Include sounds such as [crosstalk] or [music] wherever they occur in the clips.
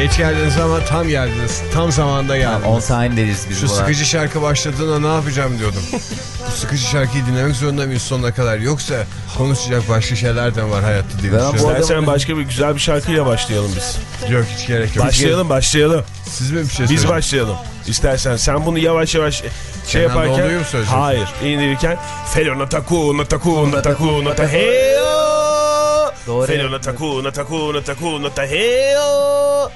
Geç geldiniz ama tam geldiniz. Tam zamanda geldiniz. On time deriz biz Şu buna. sıkıcı şarkı başladığında ne yapacağım diyordum. [laughs] Bu sıkıcı şarkıyı dinlemek zorunda mıyız sonuna kadar? Yoksa konuşacak başka şeyler de var hayatta diye Ben düşünüyorum. İstersen başka bir güzel bir şarkıyla başlayalım biz. Yok hiç gerek yok. Başlayalım başlayalım. Siz mi bir şey Biz başlayalım. İstersen sen bunu yavaş yavaş şey Kenan yaparken mu hayır indirirken Felona takuna takuna takuna ta heyo Doğru. Felona takuna takuna takuna ta heyo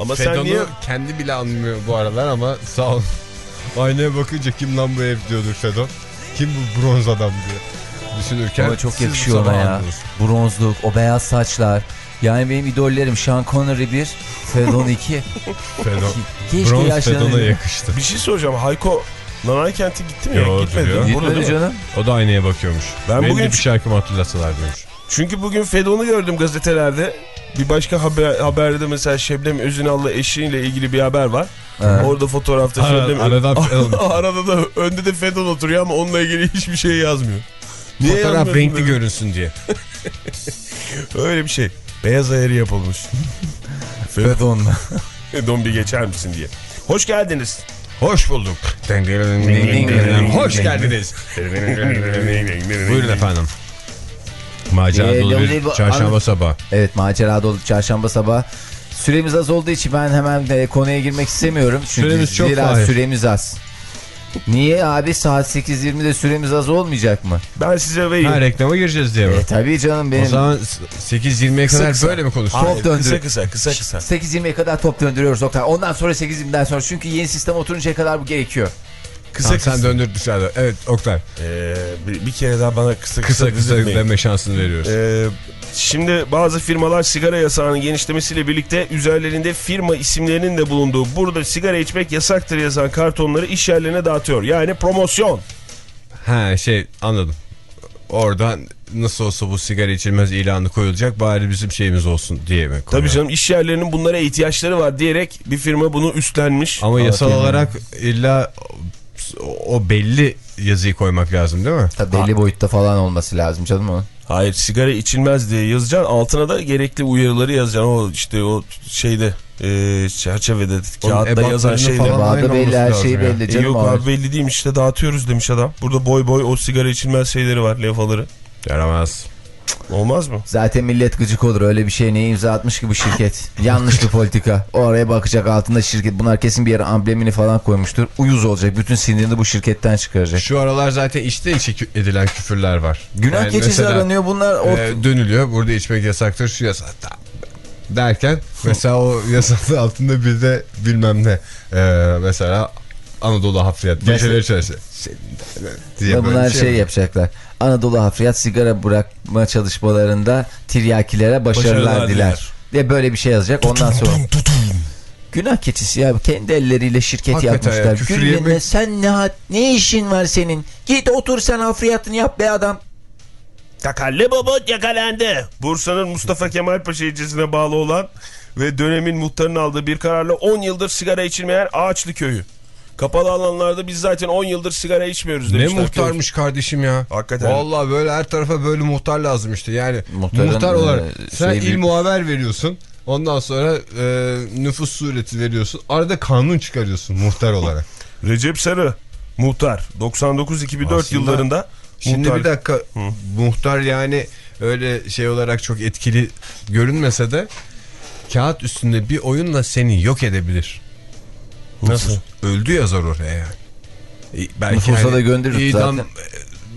Ama sen Fedon'u niye kendi bile anlamıyor bu aralar ama sağ ol. [laughs] Aynaya bakınca kim lan bu ev diyordur Fedon. Kim bu bronz adam diye düşünürken. Ama çok yakışıyor ona ya. anladınız. Bronzluk, o beyaz saçlar. Yani benim idollerim Sean Connery 1, Fedon [laughs] 2. Fedon. Keşke Bronz. Fedon'a yakıştı. bir şey soracağım Hayko Nanay kenti gitti mi ya? Yo, Gitmedi. Gitmedi canım. O da aynaya bakıyormuş. Ben Ben bugün- bugün bir şarkımı hatırlatsalar diyormuş. Çünkü bugün Fedon'u gördüm gazetelerde. Bir başka haber, haberde mesela Şebnem Özünal'la eşiyle ilgili bir haber var. Ha. Orada fotoğrafta Ara- Şebnem aradan. Arada da önde de Fedon oturuyor ama onunla ilgili hiçbir şey yazmıyor. Niye Fotoğraf renkli dedim. görünsün diye. Öyle bir şey. Beyaz ayarı yapılmış. Fedon'la. Fedon bir geçer misin diye. Hoş geldiniz. Hoş bulduk. Hoş geldiniz. Buyurun efendim. Macera Ee, dolu bir çarşamba sabah. Evet macera dolu çarşamba sabah. Süremiz az olduğu için ben hemen de konuya girmek istemiyorum. Çünkü Süremiz çok zira süremiz az. Niye abi saat 8.20'de süremiz az olmayacak mı? Ben size vereyim. Ha reklama gireceğiz diye mi? E tabii canım benim. O zaman 8.20'ye Kısa kadar kısa. böyle mi? Hayır, Top döndür. Kısa kısa kısa kısa. 8.20'ye kadar top döndürüyoruz Oktay. Ondan sonra 8.20'den sonra çünkü yeni sistem oturuncaya kadar bu gerekiyor. Kısa Tamam, kısa. sen döndür dışarıda. Evet Oktay. Ee, bir, bir kere daha bana kısa kısa, Kısa kısa deme şansını veriyoruz. Ee, şimdi bazı firmalar sigara yasağının genişlemesiyle birlikte üzerlerinde firma isimlerinin de bulunduğu burada sigara içmek yasaktır yazan kartonları iş yerlerine dağıtıyor. Yani promosyon. Ha şey anladım. Oradan nasıl olsa bu sigara içilmez ilanı koyulacak bari bizim şeyimiz olsun diye mi Tabii koyuyor? canım iş yerlerinin bunlara ihtiyaçları var diyerek bir firma bunu üstlenmiş. Ama yasal olarak illa o belli yazıyı koymak lazım değil mi? Tabii belli boyutta falan olması lazım canım onun. Hayır sigara içilmez diye yazacaksın altına da gerekli uyarıları yazacaksın. O işte o şeyde e, çerçevede kağıtta yazan Ebada aynı belli her şey belli E, canım. yok o. abi belli değilmiş işte dağıtıyoruz demiş adam. Burada boy boy o sigara içilmez şeyleri var levhaları. Yaramaz. Olmaz mı? Zaten millet gıcık olur öyle bir şey neye imza atmış ki bu şirket. [laughs] Yanlış bir politika. Oraya bakacak altında şirket. Bunlar kesin bir yere amblemini falan koymuştur. Uyuz olacak. Bütün sinirini bu şirketten çıkaracak. Şu aralar zaten işte içe edilen küfürler var. Günah Yani keçisi aranıyor bunlar. O... e, dönülüyor. Burada içmek yasaktır şu yasak. Derken mesela o yasanın [laughs] altında bir de bilmem ne. E, mesela Anadolu hafriyat. Geceleri Ya böyle bunlar şey, var. yapacaklar. Anadolu Hafriyat sigara bırakma çalışmalarında tiryakilere başarılar, Başarılar diler. diler. Diye böyle bir şey yazacak. Ondan sonra günah keçisi ya kendi elleriyle şirket Hakikaten ya, yapmışlar. küfür Gülüne yemek- sen ne ne işin var senin? Git otur sen hafriyatını yap be adam. Takallı Babot yakalandı. Bursa'nın Mustafa Kemal Paşa ilçesine bağlı olan ve dönemin muhtarının aldığı bir kararla 10 yıldır sigara içilmeyen Ağaçlı köyü. Kapalı alanlarda biz zaten 10 yıldır sigara içmiyoruz Ne demişler. muhtarmış karşım ya. Hakikaten. Vallahi böyle her tarafa böyle muhtar lazım işte. Yani Muhtarın, muhtar olarak e, sen il bir- muhaber veriyorsun. Ondan sonra e, nüfus sureti veriyorsun. Arada kanun çıkarıyorsun muhtar olarak. [laughs] Recep Sarı muhtar 99-2004 Aslında yıllarında Şimdi muhtar. bir dakika muhtar yani öyle şey olarak çok etkili görünmese de kağıt üstünde bir oyunla seni yok edebilir. Nasıl? Öldü yazar oraya yani. E, Belki Nüfusa hani da gönderir idam zaten.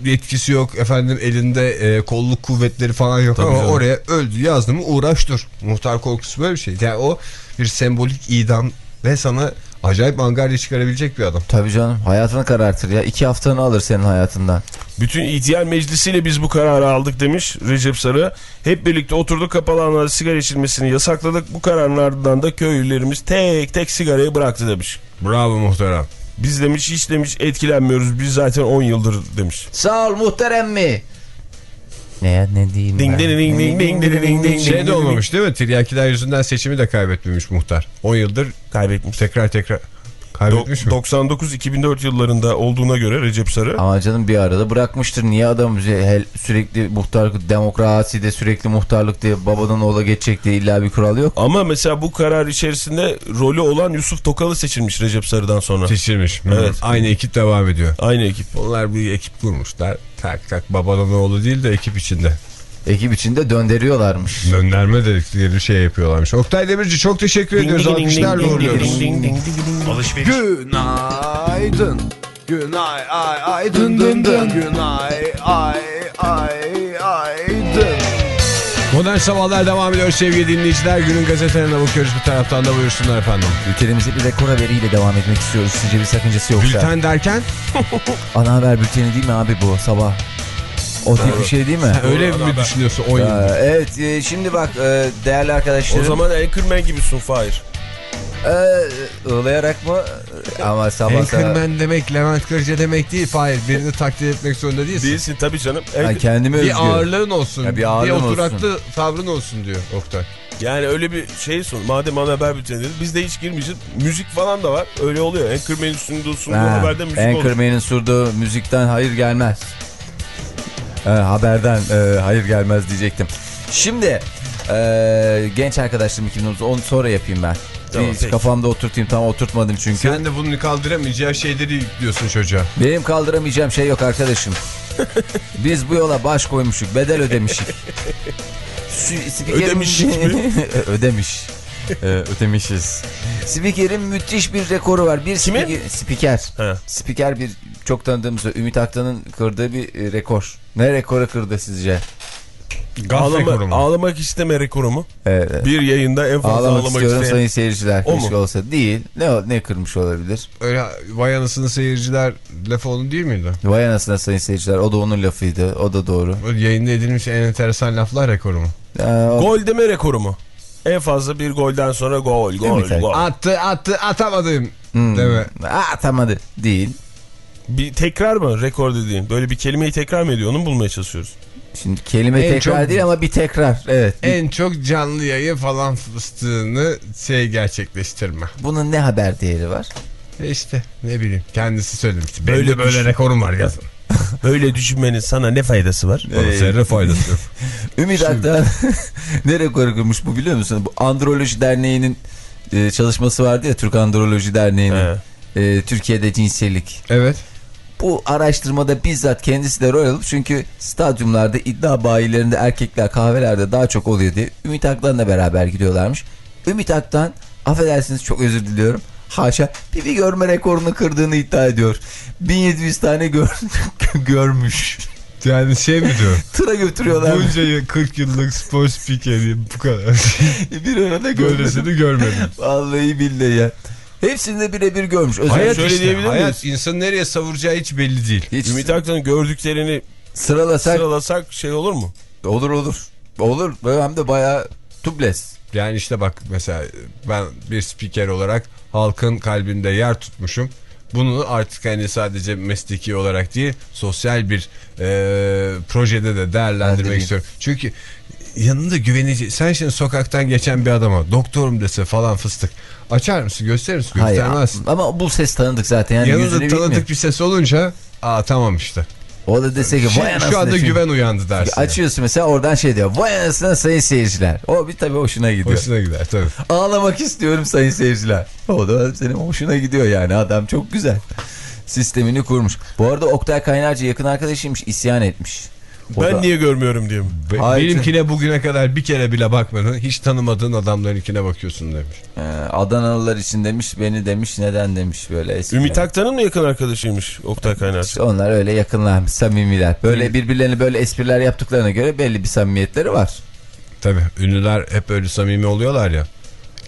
e, yetkisi yok efendim elinde e, kolluk kuvvetleri falan yok Tabii ama canım. oraya öldü yazdı mı uğraş dur. Muhtar korkusu böyle bir şey. Yani o bir sembolik idam ve sana Acayip angarya çıkarabilecek bir adam. Tabii canım hayatını karartır ya. iki haftanı alır senin hayatından. Bütün ihtiyar meclisiyle biz bu kararı aldık demiş Recep Sarı. Hep birlikte oturduk kapalı alanlarda sigara içilmesini yasakladık. Bu kararın ardından da köylülerimiz tek tek sigarayı bıraktı demiş. Bravo muhterem. Biz demiş hiç demiş etkilenmiyoruz. Biz zaten 10 yıldır demiş. Sağ ol muhterem mi? Ne ya ne diyeyim Ding ben? ding ding ding ding ding ding ding Şey de olmamış değil mi? Tiryakiler yüzünden seçimi de kaybetmemiş muhtar. 10 yıldır Kaybetmiş. tekrar tekrar kaybetmiş mi? 99-2004 yıllarında olduğuna göre Recep Sarı. Ama canım bir arada bırakmıştır. Niye adam hel- sürekli muhtarlık, demokraside sürekli muhtarlık diye babadan oğula geçecek diye illa bir kural yok. Ama mesela bu karar içerisinde rolü olan Yusuf Tokalı seçilmiş Recep Sarı'dan sonra. Seçilmiş. Evet. Aynı ekip devam ediyor. Aynı ekip. Onlar bir ekip kurmuşlar. Tak tak babadan oğlu değil de ekip içinde. Ekip içinde döndürüyorlarmış. Dönderme dedikleri şey yapıyorlarmış. Oktay Demirci çok teşekkür ediyoruz. Alkışlarla uğurluyoruz. Alışveriş. Günaydın. Günay ay ay dın dın dın. Günay ay ay ay dın. Modern Sabahlar devam ediyor sevgili dinleyiciler. Günün gazetelerine bakıyoruz bu taraftan da buyursunlar efendim. Ülkemizi bir rekor haberiyle devam etmek istiyoruz. Sizce bir sakıncası yoksa. Bülten derken [laughs] Ana haber bülteni değil mi abi bu sabah? O tip bir şey değil mi? [laughs] öyle mi düşünüyorsun 10 yıl? Ee, evet e, şimdi bak e, değerli O arkadaşlarım. zaman Anchorman gibisin Fahir. Ee, ığlayarak mı? Ama sabah. Anchorman demek Levent Kırca demek değil. Hayır birini takdir etmek zorunda değilsin. Değilsin tabii canım. Ben kendime özgü. Bir ağırlığın olsun. Ya bir bir, ağırlığın oturaklı tavrın olsun diyor Oktay. Yani öyle bir şey sun. Madem ana haber bülteni dedi. Biz de hiç girmeyeceğiz. Müzik falan da var. Öyle oluyor. Anchorman'in sunduğu sunduğu Ha, haberde müzik olur. Anchorman'in sunduğu müzikten hayır gelmez. Ee, haberden e, hayır gelmez diyecektim. Şimdi e, genç arkadaşlarım 2010 sonra yapayım ben. Tamam, peki. kafamda oturtayım tam oturtmadım çünkü. Sen de bunu kaldıramayacağı şeyleri yüklüyorsun çocuğa. Benim kaldıramayacağım şey yok arkadaşım. [laughs] Biz bu yola baş koymuşuk, bedel ödemişik. [laughs] Ödemişik mi? [laughs] Ödemiş. Ee, ödemişiz. Spikerin müthiş bir rekoru var. Bir Kimin? spiker, spiker. Spiker bir çok tanıdığımız Ümit Aktan'ın kırdığı bir e, rekor. Ne rekoru kırdı sizce? Gaf rekoru Ağlama, mu? ağlamak isteme rekoru mu? Ee, Bir yayında en fazla ağlamak, ağlamak, istiyorum isteyen. sayın seyirciler. O mu? olsa. Değil. Ne, ne kırmış olabilir? Öyle vay anasını seyirciler lafı onun değil miydi? Vay anasına sayın seyirciler. O da onun lafıydı. O da doğru. Böyle yayında edilmiş en enteresan laflar rekoru mu? Ee, o- Gol deme rekoru mu? En fazla bir golden sonra gol, gol, gol. Attı attı atamadım. Hmm. Deme. Aa, atamadı. Değil. Bir tekrar mı rekor dediğin? Böyle bir kelimeyi tekrar mı ediyor? Onu mu bulmaya çalışıyoruz? Şimdi kelime En tekrar çok- değil ama bir tekrar. Evet. Bir- En çok canlı yayın falan fıstığını şey gerçekleştirme. Bunun ne haber değeri var? E işte ne bileyim kendisi söylemişti. Böyle Böyle böyle düşün. rekorum var yazın. [laughs] Böyle düşünmenin sana ne faydası var? Bana zerre faydası yok. [laughs] Ümit Aktan [laughs] ne rekoru kırmış bu biliyor musun? Bu Androloji Derneği'nin e, çalışması vardı ya Türk Androloji Derneği'nin. E, Türkiye'de cinsellik. Evet. Bu araştırmada bizzat kendisi de rol alıp çünkü stadyumlarda iddia bayilerinde erkekler kahvelerde daha çok oluyor diye Ümit Aktan'la beraber gidiyorlarmış. Ümit Aktan affedersiniz çok özür diliyorum. Haşa pipi görme rekorunu kırdığını iddia ediyor. 1700 tane gör [laughs] görmüş. Yani şey mi diyor? [laughs] Tıra götürüyorlar. Bunca yıl 40 yıllık spor spikeriyim bu kadar. [laughs] bir arada görmedim. Böylesini görmedim. Vallahi billahi ya. Hepsini de birebir görmüş. Hayat şöyle işte, diyebilir hayat miyiz? insanı nereye savuracağı hiç belli değil. Hiç Ümit Aktan'ın gördüklerini sıralasak sıralasak şey olur mu? olur olur. Olur. Hem de bayağı tubeless. Yani işte bak mesela ben bir spiker olarak halkın kalbinde yer tutmuşum. Bunu artık hani sadece mesleki olarak değil sosyal bir e, projede de değerlendirmek istiyorum. Çünkü yanında güvenici sen şimdi sokaktan geçen bir adama doktorum dese falan fıstık açar mısın gösterir misin Hayır göstermezsin. ama bu ses tanıdık zaten. Yani Yanında tanıdık bilmiyor. bir ses olunca aa tamam işte. O da dese ki vay anasını. şu anda şimdi. güven uyandı dersin. Açıyorsun mesela oradan şey diyor. Vay anasını sayın seyirciler. O bir tabii hoşuna gidiyor. Hoşuna gider tabii. Ağlamak istiyorum sayın seyirciler. O da senin hoşuna gidiyor yani. Adam çok güzel. Sistemini kurmuş. Bu arada Oktay Kaynarca yakın arkadaşıymış. isyan etmiş. O ben da- niye görmüyorum diye mi? Be- Hayır. Benimkine bugüne kadar bir kere bile bakmadın. Hiç tanımadığın adamlarınkine bakıyorsun demiş. Ee, Adanalılar için demiş beni demiş neden demiş böyle eski. Ümit Aktan'ın mı yakın arkadaşıymış Oktay Kaynarca? İşte onlar öyle yakınlarmış samimiler. Böyle birbirlerine böyle espriler yaptıklarına göre belli bir samimiyetleri var. Tabii ünlüler hep öyle samimi oluyorlar ya.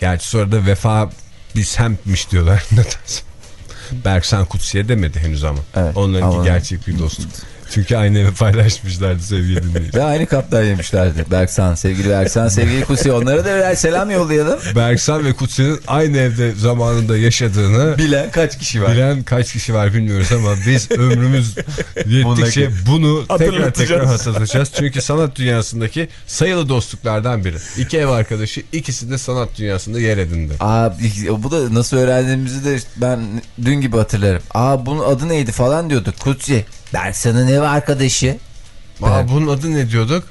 Gerçi sonra da vefa bir semtmiş diyorlar. [laughs] Berksan Kutsi'ye demedi henüz ama. Evet, Onlarınki ama- gerçek bir dostluk. [laughs] Çünkü aynı evi paylaşmışlardı sevgili dinleyiciler. Ve aynı kaptan yemişlerdi. Berksan, sevgili Berksan, sevgili Kusi. Onlara da birer selam yollayalım. Berksan ve Kutsi'nin aynı evde zamanında yaşadığını Bilen kaç kişi var? bilen kaç kişi var bilmiyoruz ama biz [laughs] ömrümüz yettikçe bunu tekrar tekrar hatırlatacağız. Çünkü sanat dünyasındaki sayılı dostluklardan biri. İki ev arkadaşı ikisi de sanat dünyasında yer edindi. Aa, bu da nasıl öğrendiğimizi de ben dün gibi hatırlarım. Aa bunun adı neydi falan diyorduk. Kutsi. Berksan'ın ev arkadaşı. Aa, bunun adı ne diyorduk?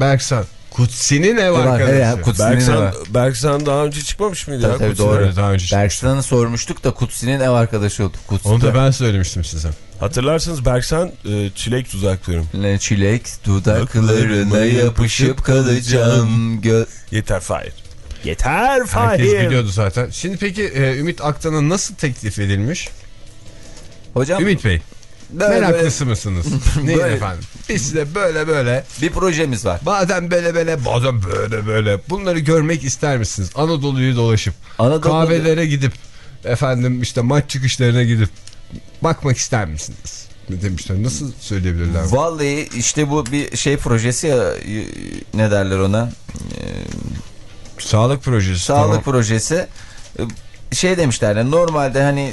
Berksan. Kutsi'nin ev var, arkadaşı. evet, Kutsi'nin Berksan, var. Berksan daha önce çıkmamış mıydı? Tabii, ya? tabii, doğru. Daha önce. Berksan'ı sormuştuk da Kutsi'nin ev arkadaşı oldu. Kutsi Onu da ben söylemiştim size. Hatırlarsınız Berksan e, çilek tuzaklarım. Ne Çilek dudaklarına yapışıp kalacağım. Gö Yeter Fahir. Yeter Herkes Fahir. biliyordu zaten. Şimdi peki e, Ümit Aktan'a nasıl teklif edilmiş? Hocam Ümit Bey böyle- meraklısı mısınız? [laughs] Neyin Böyle- efendim? Biz size böyle böyle bir projemiz var. bazen böyle böyle bazen böyle böyle bunları görmek ister misiniz? Anadolu'yu dolaşıp Anadolu- kahvelere gidip efendim işte maç çıkışlarına gidip bakmak ister misiniz? Demişler? Nasıl söyleyebilirler? Vallahi işte bu bir şey projesi ya ne derler ona? Sağlık projesi. Sağlık tamam. projesi. Şey demişler yani normalde hani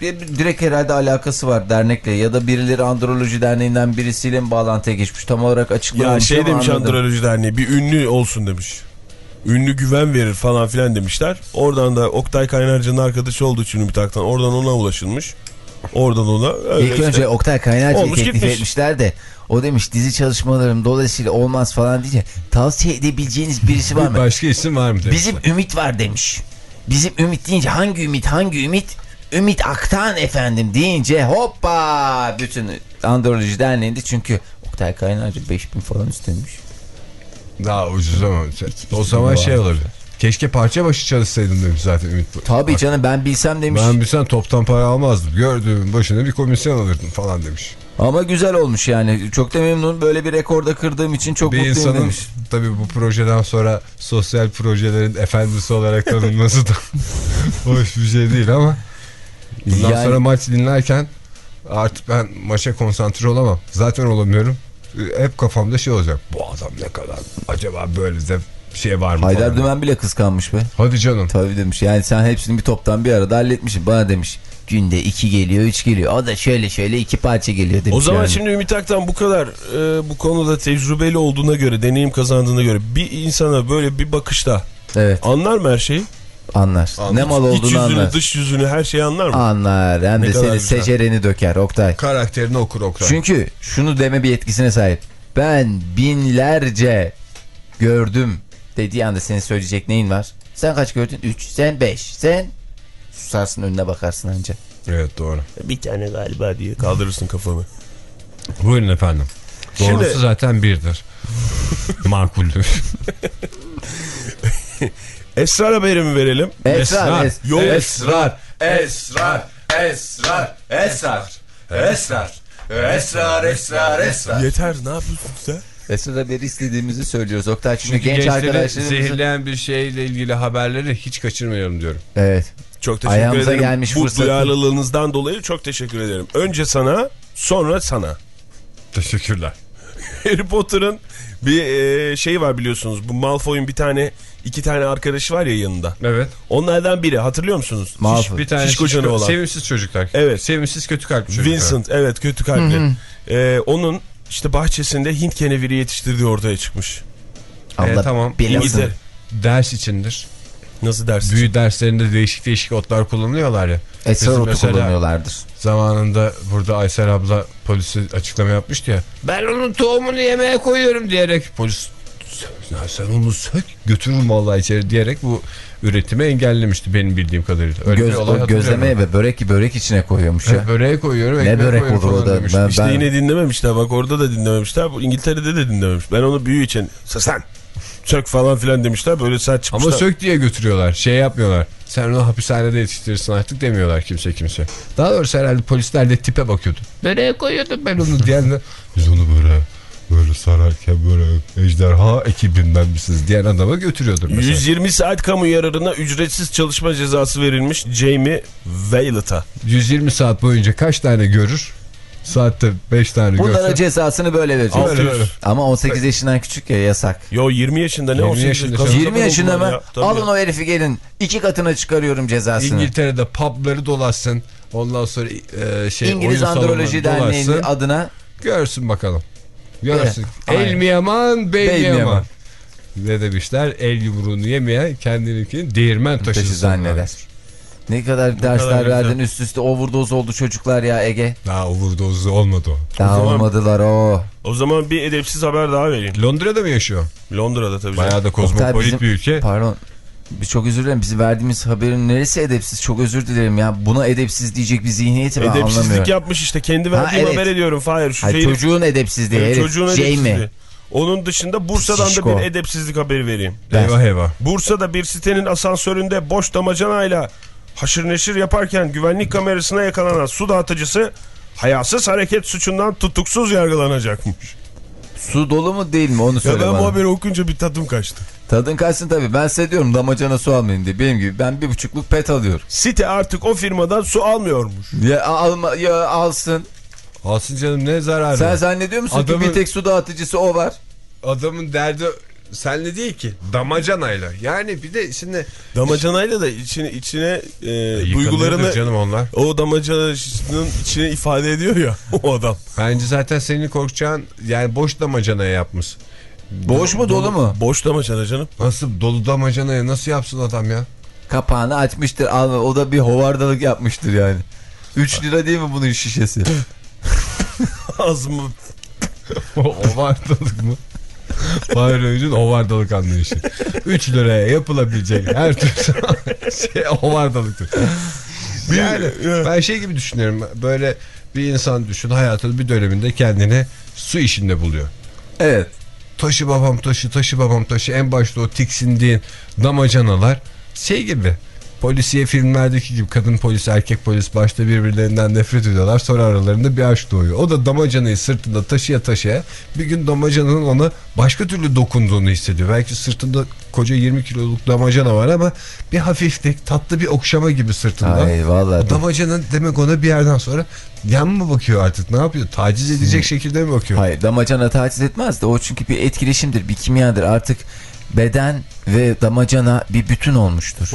bir, bir- direkt herhalde alakası var dernekle ya da birileri Androloji Derneği'nden birisiyle mi bağlantıya geçmiş tam olarak Ya açıklamamış şey ama demiş anladım. Androloji Derneği bir ünlü olsun demiş. Ünlü güven verir falan filan demişler. Oradan da Oktay Kaynarca'nın arkadaşı olduğu için Ümit Aktan oradan ona ulaşılmış. Oradan ona öyle İlk işte. önce Oktay Kaynarca'yı teklif gitmiş. etmişler de o demiş dizi çalışmalarım dolayısıyla olmaz falan diye tavsiye edebileceğiniz birisi var mı? Başka isim var mı? demişler. Bizim Ümit var demiş. Bizim Ümit deyince hangi Ümit hangi Ümit? Ümit Aktan efendim deyince hoppa bütün Androloji Derneği'nde çünkü Oktay Kaynarca 5000 falan istemiş. Daha ucuz ama. O zaman şey olabilir. Keşke parça başı çalışsaydım demiş zaten Ümit. Tabii canım ben bilsem demiş. Ben bilsem toptan para almazdım. Gördüğümün başına bir komisyon alırdım falan demiş. Ama güzel olmuş yani. Çok da memnun. Böyle bir rekorda kırdığım için çok bir mutluyum insanın demiş. tabii bu projeden sonra sosyal projelerin efendisi olarak tanınması da [laughs] hoş bir şey değil ama bundan Yani- sonra maç dinlerken artık ben maça konsantre olamam. Zaten olamıyorum. Hep kafamda şey olacak. Bu adam ne kadar acaba böyle de şey var mı Haydar. Dümen bile kıskanmış be. Hadi canım. Tabii demiş. Yani sen hepsini bir toptan bir arada halletmişsin. Bana demiş. Günde iki geliyor, üç geliyor. O da şöyle şöyle iki parça geliyor demiş. O zaman yani. şimdi Ümit Aktan bu kadar e, bu konuda tecrübeli olduğuna göre, deneyim kazandığına göre bir insana böyle bir bakışta Evet anlar mı her şeyi? anlar. Ne mal İç olduğunu yüzünü, anlar. dış yüzünü her şeyi anlar mı? Anlar. Hem Ne de güzel. secereni döker Oktay. Karakterini okur Oktay. Çünkü şunu deme bir etkisine sahip. Ben binlerce gördüm dediği anda senin söyleyecek neyin var? Sen kaç gördün? 3. Sen 5. Sen susarsın önüne bakarsın anca. Evet doğru. Bir tane galiba diye kaldırırsın kafanı. Buyurun efendim. Doğrusu Şimdi- zaten birdir. Makuldür. [laughs] Esrar haberi mi verelim? Esrar. Es Yok. Esrar. Esrar, esrar, esrar, esrar, esrar, esrar, esrar. Yeter ne yapıyorsun sen? Esrar haberi istediğimizi söylüyoruz. Oktay çünkü, Çünkü genç gençleri arkadaşlarımızın... zehirleyen bir şeyle ilgili haberleri hiç kaçırmayalım diyorum. Evet. Çok teşekkür Ayağımıza ederim. gelmiş Bu fırsatı. duyarlılığınızdan dolayı çok teşekkür ederim. Önce sana sonra sana. Teşekkürler. [laughs] Harry Potter'ın bir e, şeyi var biliyorsunuz. Bu Malfoy'un bir tane iki tane arkadaşı var ya yanında. Evet. Onlardan biri hatırlıyor musunuz? Malfoy. Bir tane Şişko canı olan. Sevimsiz çocuklar. Evet. Sevimsiz kötü kalpli çocuklar. Vincent evet kötü kalpli. E, onun işte bahçesinde Hint keneviri yetiştirdiği ortaya çıkmış. Allah Ee, tamam. İngiltere. Ders içindir. Nasıl dersin? Büyü derslerinde değişik değişik otlar kullanıyorlar ya. Esrar otu mesela- kullanıyorlardır. Zamanında burada Aysel abla polise açıklama yapmıştı ya. Ben onun tohumunu yemeğe koyuyorum diyerek polis "Ya sen onu sök götürürüm vallahi içeri diyerek bu üretimi engellemişti benim bildiğim kadarıyla. Öyle Göz, o gözlemeye ben. ve börek börek içine koyuyormuş ya. Evet, böreğe koyuyorum. Ne ekmeğe börek olur o da? Ben- İşte yine dinlememişler bak orada da dinlememişler. Bu İngiltere'de de dinlememiş. Ben onu büyü için sen sök falan filan demişler. Böyle sert çıkmışlar. Ama sök diye götürüyorlar. Şey yapmıyorlar. Sen onu hapishanede yetiştirirsin artık demiyorlar kimse kimse. Daha doğrusu herhalde polisler de tipe bakıyordu. Böreğe koyuyordum ben onu diyen de biz onu böyle böyle sararken böyle ejderha ekibinden misiniz diyen adama götürüyordur mesela. 120 saat kamu yararına ücretsiz çalışma cezası verilmiş Jamie Waylett'a. 120 saat boyunca kaç tane görür? Saatte 5 tane Bunlara görse. cezasını böyle vereceğiz. Öyle, öyle. Ama 18 yaşından küçük ya yasak. Yo 20 yaşında ne 20 18 yaşında. Kasım'da 20 yaşında mı? ya. Alın o herifi gelin. İki katına çıkarıyorum cezasını. İngiltere'de pubları dolaşsın. Ondan sonra e, şey İngiliz Androloji Derneği'nin adına Görsün bakalım. Görsün. Evet, El mi yaman, bey, Bey mi yaman. Ne demişler? El yumruğunu yemeyen kendininkini değirmen taşı, taşı zanneder. Ne kadar dersler kadar güzel. verdin üst üste overdose oldu çocuklar ya Ege. Daha overdose olmadı o. Daha zaman- olmadılar o. O zaman bir edepsiz haber daha vereyim. Londra'da mı yaşıyor? Londra'da tabii. Bayağı da kozmopolit bizim- bir ülke. Pardon. Bir çok özür dilerim. Bizi verdiğimiz haberin neresi edepsiz? Çok özür dilerim ya. Buna edepsiz diyecek bir zihniyeti ben Edepsizlik anlamıyorum. yapmış işte. Kendi verdiğim evet. haber ediyorum. Hayır şu Hayır, çocuğun edepsizliği. Evet, çocuğun Jamie. edepsizliği. Onun dışında Bursa'dan Şişko. da bir edepsizlik haberi vereyim. Ver. Eyvah eyvah. Bursa'da bir sitenin asansöründe boş damacanayla haşır neşir yaparken güvenlik kamerasına yakalanan su dağıtıcısı hayasız hareket suçundan tutuksuz yargılanacakmış. Su dolu mu değil mi onu Ya söyle ben bana. bu haberi okunca bir tadım kaçtı. Tadın kaçsın tabii. Ben size diyorum damacana su almayın diye. Benim gibi ben bir buçukluk pet alıyorum. Site artık o firmadan su almıyormuş. Ya alma ya alsın. Alsın canım ne zararı Sen var? zannediyor musun Adamın- ki bir tek su dağıtıcısı o var? Adamın derdi senle değil ki. Damacanayla. Yani bir de şimdi Damacanayla da içine, içine e, duygularını canım onlar. o damacananın içine ifade ediyor ya [laughs] o adam. Bence zaten senin korkacağın yani boş damacanaya yapmış. Boş mu dolu mu? Boş damacana canım. Nasıl dolu damacanaya nasıl yapsın adam ya? Kapağını açmıştır. Alma. O da bir hovardalık yapmıştır yani. 3 lira değil mi bunun şişesi? [laughs] Ağzımı ovardalık mı? [laughs] Fahir Öğüncü'nün ovardalık anlayışı. 3 liraya yapılabilecek her tür şey ovardalıktır. Yani ben şey gibi düşünüyorum. Böyle bir insan düşün hayatının bir döneminde kendini su işinde buluyor. Evet. Taşı babam taşı, taşı babam taşı. En başta o tiksindiğin damacanalar şey gibi. Polisiye filmlerdeki gibi kadın polis erkek polis başta birbirlerinden nefret ediyorlar sonra aralarında bir aşk doğuyor. O da damacanayı sırtında taşıya taşıya bir gün damacananın ona başka türlü dokunduğunu hissediyor. Belki sırtında koca 20 kiloluk damacana var ama bir hafiflik tatlı bir okşama gibi sırtında. Ay vallahi. Damacanın demek ona bir yerden sonra yan mı bakıyor artık ne yapıyor? Taciz edecek şekilde mi bakıyor? Hayır damacana taciz etmez de o çünkü bir etkileşimdir bir kimyadır artık beden ve damacana bir bütün olmuştur.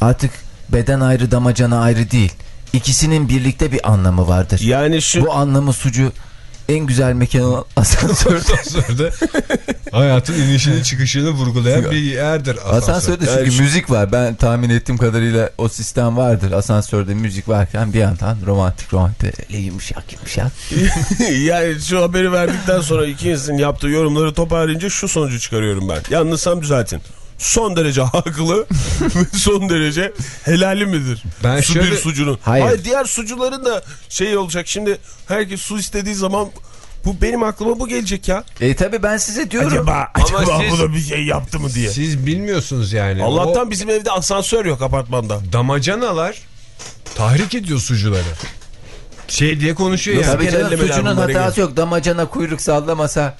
Artık beden ayrı damacana ayrı değil. İkisinin birlikte bir anlamı vardır. yani şu Bu anlamı sucu en güzel mekan [laughs] asansörde. Asansörde hayatın inişini çıkışını vurgulayan bir yerdir asansör. Asansörde çünkü Yani şu- müzik var. Ben tahmin ettiğim kadarıyla o sistem vardır. Asansörde müzik varken bir yandan romantik romantik öyle yumuşak yumuşak. [laughs] yani şu haberi verdikten sonra ikinizin yaptığı yorumları toparlayınca şu sonucu çıkarıyorum ben. Yanlışsam düzeltin. Son derece haklı [laughs] ve son derece helali midir? Ben su şöyle- bir sucunun. Hayır. diğer sucuların da şey olacak. Şimdi herkes su istediği zaman bu benim aklıma bu gelecek ya. E tabi ben size diyorum. Acaba, Ama acaba siz- bu da bir şey yaptı mı diye. Siz bilmiyorsunuz yani. Allah'tan bizim evde asansör yok apartmanda. O damacanalar tahrik ediyor sucuları. Şey diye konuşuyor Nasıl yani. Tabii canım bunlara hatası yok. Damacana kuyruk sallamasa.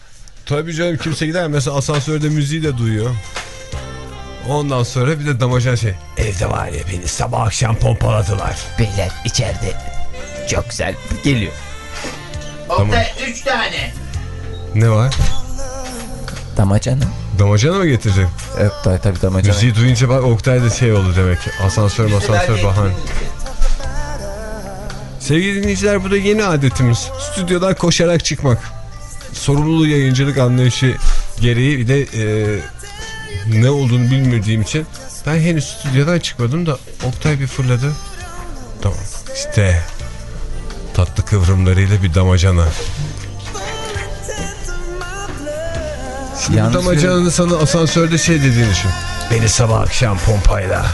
Tabii canım kimse gider. Mesela asansörde müziği de duyuyor. Ondan sonra bir de damacan şey. Evde var ya beni sabah akşam pompaladılar. Beyler içeride çok güzel geliyor. Tamam. üç tane. Ne var? Damacana. Damacana mı getirecek? Evet tabii tabii damacana. Müziği duyunca bak Oktay'da şey oldu demek. Asansör masansör bahane. Sevgili dinleyiciler bu da yeni adetimiz. Stüdyodan koşarak çıkmak. Sorumluluğu yayıncılık anlayışı gereği bir de e, ne olduğunu bilmediğim için ben henüz stüdyodan çıkmadım da Oktay bir fırladı. Tamam işte tatlı kıvrımlarıyla bir damacana. Şimdi Yalnız damacananın sana asansörde şey dediğini düşün. Beni sabah akşam pompayla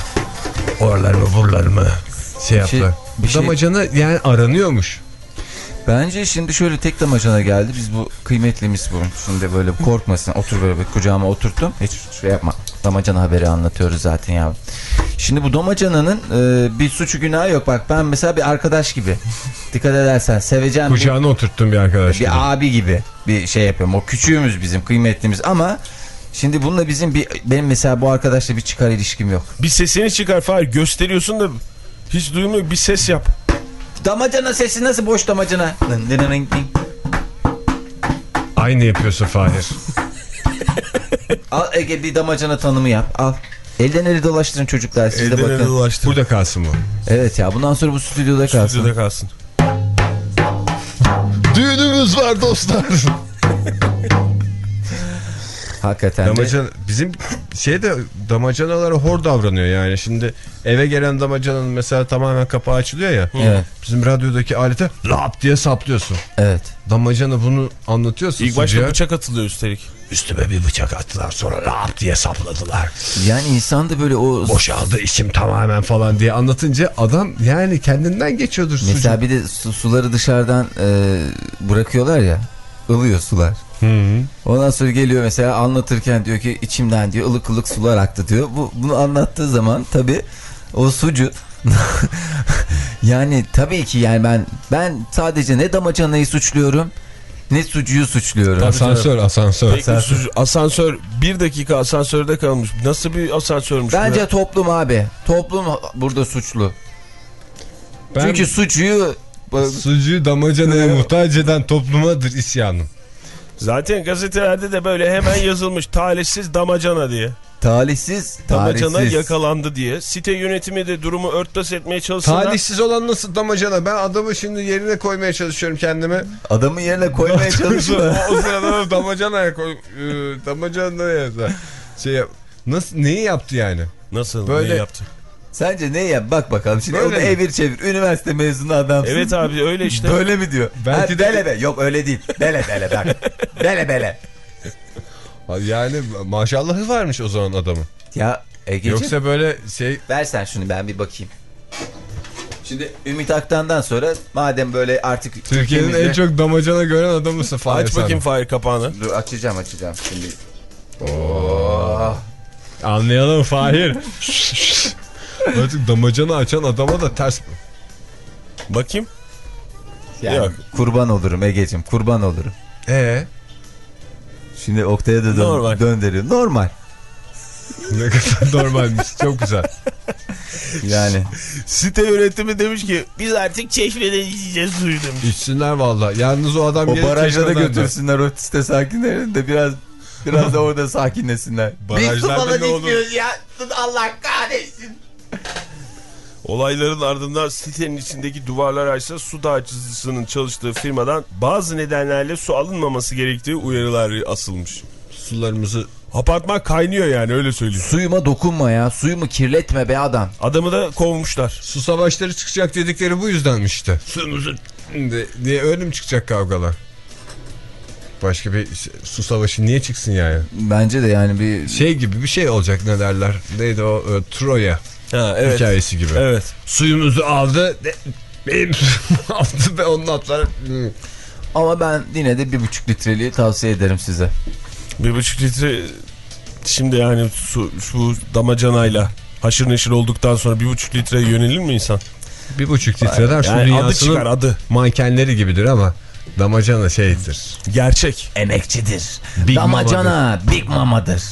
oralarımı buralarımı şey yaptılar. bir Bu şey- damacana yani aranıyormuş. Bence şimdi şöyle tek damacana geldi. Biz bu kıymetlimiz bu. Şimdi böyle korkmasın. Otur böyle bir kucağıma oturttum. Hiç şey yapma. Damacana haberi anlatıyoruz zaten ya. Şimdi bu damacananın e, bir suçu günahı yok. Bak ben mesela bir arkadaş gibi. Dikkat edersen seveceğim bir, Kucağına oturttum bir arkadaş. gibi. bir abi gibi bir şey yapıyorum. O küçüğümüz bizim kıymetlimiz ama şimdi bununla bizim bir benim mesela bu arkadaşla bir çıkar ilişkim yok. Bir sesini çıkar Fahir gösteriyorsun da hiç duymuyor bir ses yap. Damacana sesi nasıl boş damacana? Aynı yapıyorsun Fahir. Al Ege bir damacana tanımı yap. Al. Elden ele dolaştırın çocuklar siz de Elden ele bakın. dolaştır. Burada kalsın bu. Evet ya bundan sonra bu stüdyoda kalsın. Stüdyoda kalsın. Düğünümüz var dostlar. Hakikaten de. Damacan bizim şeyde damacanalara hor davranıyor yani. Şimdi eve gelen damacanın mesela tamamen kapağı açılıyor ya. Evet. Bizim radyodaki alete lap diye saplıyorsun. Evet. Damacana bunu anlatıyorsun. İlk başta sucuğa. bıçak atılıyor üstelik. Üstüme bir bıçak attılar sonra lap diye sapladılar. Yani insan da böyle o Boşaldı içim tamamen falan diye anlatınca adam yani kendinden geçiyordur sucuk. mesela bir de su- suları dışarıdan e, bırakıyorlar ya. ılıyor sular. Hı -hı. Ondan sonra geliyor mesela anlatırken diyor ki içimden diyor ılık ılık sular aktı diyor. Bu bunu anlattığı zaman tabii o sucu [laughs] yani tabii ki yani ben ben sadece ne damacanayı suçluyorum ne sucuyu suçluyorum. Asansör asansör. Peki sucu- asansör bir dakika asansörde kalmış. Nasıl bir asansörmüş Bence ya? toplum abi. Toplum burada suçlu. Ben Çünkü sucuyu sucuğu damacanaya muhtaç eden toplumadır isyanım. Zaten gazetelerde de böyle hemen yazılmış talihsiz damacana diye. talihsiz, Damacana talihsiz. yakalandı diye. Site yönetimi de durumu örtbas etmeye çalışsınlar. Talihsiz olan nasıl damacana? Ben adamı şimdi yerine koymaya çalışıyorum kendime. Adamın yerine koymaya [laughs] çalışma. o sırada damacanaya koy. e, Damacanaya şey Nasıl neyi yaptı yani? Nasıl? Böyle- Ne yaptı? Sence ne yap? Bak bakalım. Şimdi Böyle onu mi? evir çevir. Üniversite mezunu adamsın. Evet abi öyle işte. Böyle mi diyor? Belki ha, de- Bele be. Yok öyle değil. Bele bele bak. bele bele. Yani maşallahı varmış o zaman adamın. Ya Ege'ciğim. Yoksa böyle şey Versen şunu ben bir bakayım. Şimdi Ümit Aktan'dan sonra madem böyle artık Türkiye'nin en çok damacana gören adamısın Fahir Aç bakayım Fahir kapağını. Dur açacağım açacağım şimdi. Anlayalım Fahir. [laughs] Artık damacana açan adama da ters. Bakayım. Yani Yok. kurban olurum Ege'ciğim kurban olurum. Ee, Şimdi Oktay'a da dön Normal. döndürüyor. Normal. ne kadar [laughs] normalmiş. Çok güzel. Yani Site yönetimi demiş ki biz artık çeşmeden içeceğiz suyu demiş. İçsinler valla. Yalnız o adam o gelip barajlara çeşmeden de- götürsünler o site sakinlerini de biraz biraz da orada sakinlesinler. Barajlarda ne olur? ya. Allah kahretsin. [laughs] Olayların ardından sitenin içindeki duvarlar açsa su dağıtıcısının çalıştığı firmadan bazı nedenlerle su alınmaması gerektiği uyarılar asılmış. Sularımızı Apartman kaynıyor yani öyle söyleyeyim. Suyuma dokunma ya. Suyumu kirletme be adam. Adamı da kovmuşlar. su savaşları çıkacak dedikleri bu yüzdenmiş işte. Suyumuzu diye öyle mi çıkacak kavgalar? Başka bir su savaşı niye çıksın yani? Bence de yani bir Şey gibi bir şey olacak ne derler? Neydi o e, Troya Ha evet. hikayesi gibi. Evet. Suyumuzu aldı. Benim [laughs] aldı ve atları... Hı. ama ben yine de bir buçuk litreliği tavsiye ederim size. Bir buçuk litre şimdi yani su, su damacanayla haşır neşir olduktan sonra bir buçuk litreye yönelir mi insan? Bir buçuk litreler su Yani adı dünyasının çıkar adı. mankenleri gibidir ama damacana şeydir. Gerçek. Emekçidir. Big Damacana Big Mama'dır.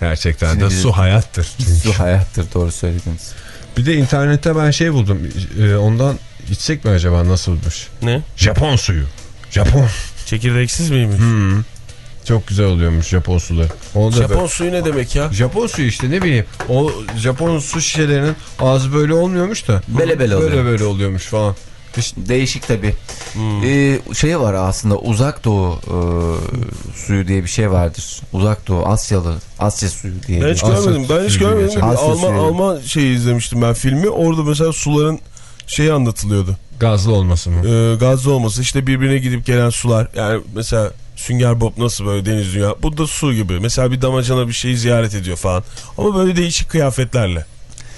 Gerçekten Şimdi de su hayattır. Su hayattır doğru söylediniz. Bir de internette ben şey buldum. Ee, ondan içsek mi acaba nasılmış? Ne? Japon suyu. Japon. Çekirdeksiz miymiş? Hmm. Çok güzel oluyormuş Japon suları. Onu da Japon suyu ne demek ya? Japon suyu işte ne bileyim. O Japon su şişelerinin ağzı böyle olmuyormuş da. Bele bele oluyor. Böyle böyle oluyormuş falan. Değişik tabi. Hmm. Ee, şey var aslında uzak doğu e, suyu diye bir şey vardır. Uzak doğu Asyalı Asya suyu diye. Ben hiç Asya görmedim. Ben hiç görmedim. Asya Alman. Alman şeyi izlemiştim ben filmi. Orada mesela suların şeyi anlatılıyordu. Gazlı olması mı? Ee, gazlı olması işte birbirine gidip gelen sular. Yani mesela Sünger Bob nasıl böyle deniz dünya. Bu da su gibi. Mesela bir damacana bir şeyi ziyaret ediyor falan. Ama böyle değişik kıyafetlerle.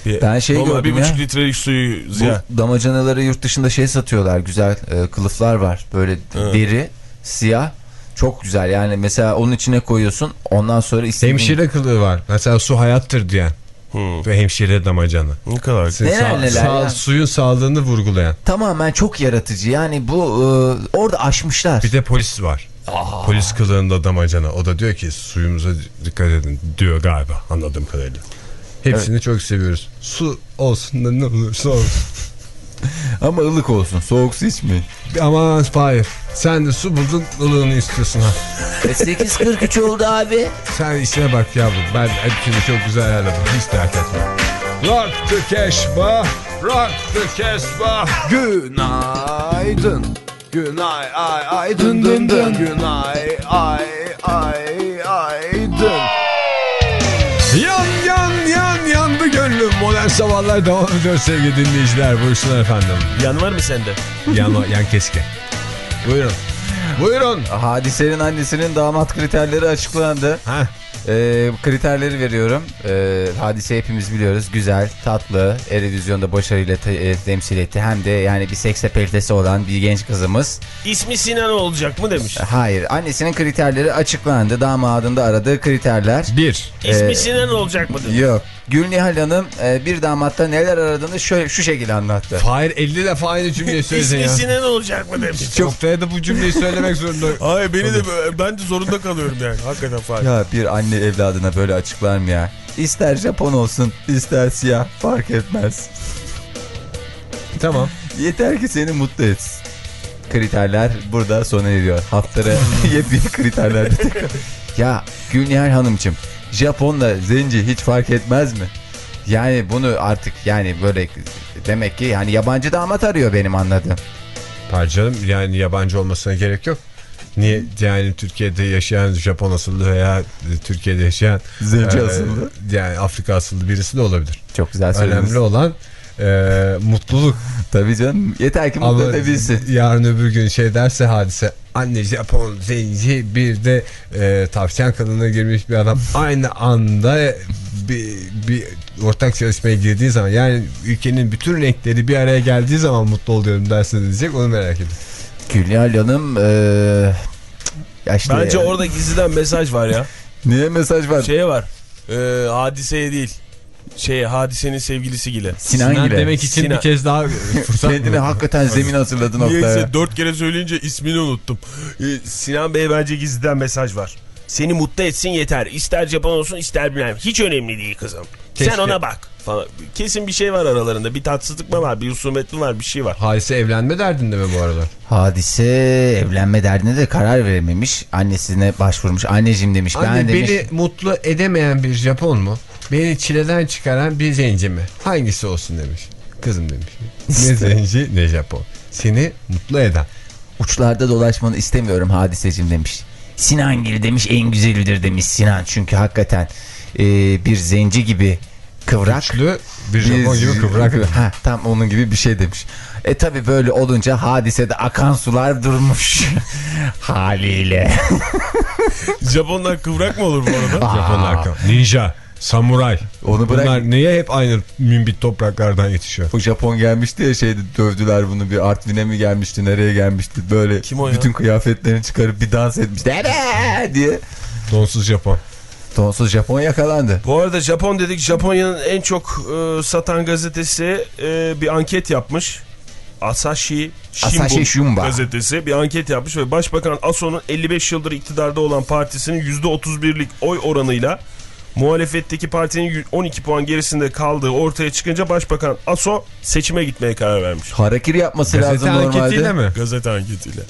Bir, Ben şey normal gördüm bir ya. buçuk litrelik suyu ziya. Bu damacanaları yurt dışında şey satıyorlar güzel e, kılıflar var böyle deri siyah çok güzel yani mesela onun içine koyuyorsun ondan sonra istediğin... Hemşire kılığı var. Mesela su hayattır diyen. Hmm. Ve hemşire damacanı. Ne kadar Neler sağ- neler sağ- ya. Suyun sağlığını vurgulayan. Tamamen çok yaratıcı yani bu e, orada aşmışlar. Bir de polis var. Polis kılığında damacana. O da diyor ki suyumuza dikkat edin diyor galiba anladığım kadarıyla. Hepsini çok seviyoruz. Su olsun da ne olursa olsun. [laughs] Ama ılık olsun soğuk su içmeyin. Aman Fahir sen de su buldun ılığını istiyorsun ha. E, 8.43 oldu abi. Sen işine bak yavrum. Ben hepsini çok güzel ayarladım. Hiç dert etme. Rock the Keşbah. Rock the Keşbah. Günaydın. Günay ay ay dın dın dın. Günay ay ay ay sabahlar devam ediyor sevgili dinleyiciler. Buyursunlar efendim. Yan var mı sende? Yan, yan keşke. Buyurun. Buyurun. Hadisenin annesinin damat kriterleri açıklandı. Ha. Ee, kriterleri veriyorum. Ee, hadise hepimiz biliyoruz. Güzel, tatlı, Erevizyon'da başarıyla te- e, temsil etti. Hem de yani bir seks apelitesi olan bir genç kızımız. İsmi Sinan olacak mı demiş. Hayır, annesinin kriterleri açıklandı. Damadın da aradığı kriterler. Bir. İsmi Ee, Sinan olacak mı demiş. Yok. Gülnihal Hanım e, bir damatta neler aradığını şöyle, şu şekilde anlattı. Fahir 50 defa aynı cümleyi söyledin İsmi ya. Sinan olacak mı demiş. Çok da bu cümleyi söylemek zorunda. Hayır beni de ben de zorunda kalıyorum yani. Hakikaten Fahir. Ya bir anne evladına böyle açıklar mı ya? İster Japon olsun, ister siyah fark etmez. tamam. Yeter ki seni mutlu etsin. Kriterler burada sona eriyor. Haftara [laughs] yepyeni kriterlerde tekrar. Ya Gülnihal Hanımcığım Japonla zenci hiç fark etmez mi? Yani bunu artık yani böyle demek ki yani yabancı damat arıyor benim anladığım. Parçalım yani yabancı olmasına gerek yok. Niye yani Türkiye'de yaşayan Japon asıllı veya Türkiye'de yaşayan Zenci e, asıllı. yani Afrika asıllı birisi de olabilir. Çok güzel söylediniz. Önemli olan e, mutluluk. Tabii canım yeter ki mutlu edebilsin. yarın öbür gün şey derse hadise anne Japon zenci bir de e, tavşan kanına girmiş bir adam aynı anda bir, bir ortak çalışmaya girdiği zaman yani ülkenin bütün renkleri bir araya geldiği zaman mutlu oluyorum derse diyecek onu merak ediyorum. Gülnihal Hanım eee ya işte- Bence orada gizliden mesaj var ya. [laughs] Niye mesaj var? Şeye var. Ee, hadiseye değil. Şeye hadisenin sevgilisi gibi. Sinan, gibi. demek için Sinan. bir kez daha [laughs] fırsat Kendine mı? hakikaten zemin hazırladı noktaya. Niyeyse dört kere söyleyince ismini unuttum. Ee, Sinan Bey bence gizliden mesaj var. Seni mutlu etsin yeter. İster Japon olsun ister bilmem. Hiç önemli değil kızım. Keşke- Sen ona bak. Falan. Kesin bir şey var aralarında. Bir tatsızlık mı var? Bir husumet mi var? Bir şey var. Hadise evlenme derdinde mi bu aralar? Hadise evlenme derdine de karar verememiş. Annesine başvurmuş. Anneciğim demiş. ben Anne demiş. beni mutlu edemeyen bir Japon mu? Beni çileden çıkaran bir zenci mi? Hangisi olsun demiş. Kızım demiş. Ne zenci ne Japon. Seni mutlu eden. Uçlarda dolaşmanı istemiyorum hadisecim demiş. Sinan Gil demiş en güzelidir demiş Sinan. Çünkü hakikaten e, bir zenci gibi kıvrak. Güçlü bir Japon gibi kıvrak. [laughs] Ha, tam onun gibi bir şey demiş. E tabi böyle olunca hadisede akan sular durmuş. [laughs] Haliyle. [laughs] Japonlar kıvrak mı olur bu arada? Japonlar kıvrak. Ninja, samuray. Onu bırak. Bunlar niye hep aynı mümbit topraklardan yetişiyor? O Japon gelmişti ya şeyde dövdüler bunu bir Artvin'e mi gelmişti nereye gelmişti böyle Kim o ya? bütün kıyafetlerini çıkarıp bir dans etmişti diye. Donsuz Japon. Tonsuz Japon yakalandı. Bu arada Japon dedik. Japonya'nın en çok e, satan gazetesi e, bir anket yapmış. Asahi Shimbun, Asahi gazetesi bir anket yapmış ve Başbakan Aso'nun 55 yıldır iktidarda olan partisinin %31'lik oy oranıyla muhalefetteki partinin 12 puan gerisinde kaldığı ortaya çıkınca Başbakan Aso seçime gitmeye karar vermiş. Harakiri yapması Gazete lazım anketiyle normalde. mi? Gazete anketiyle.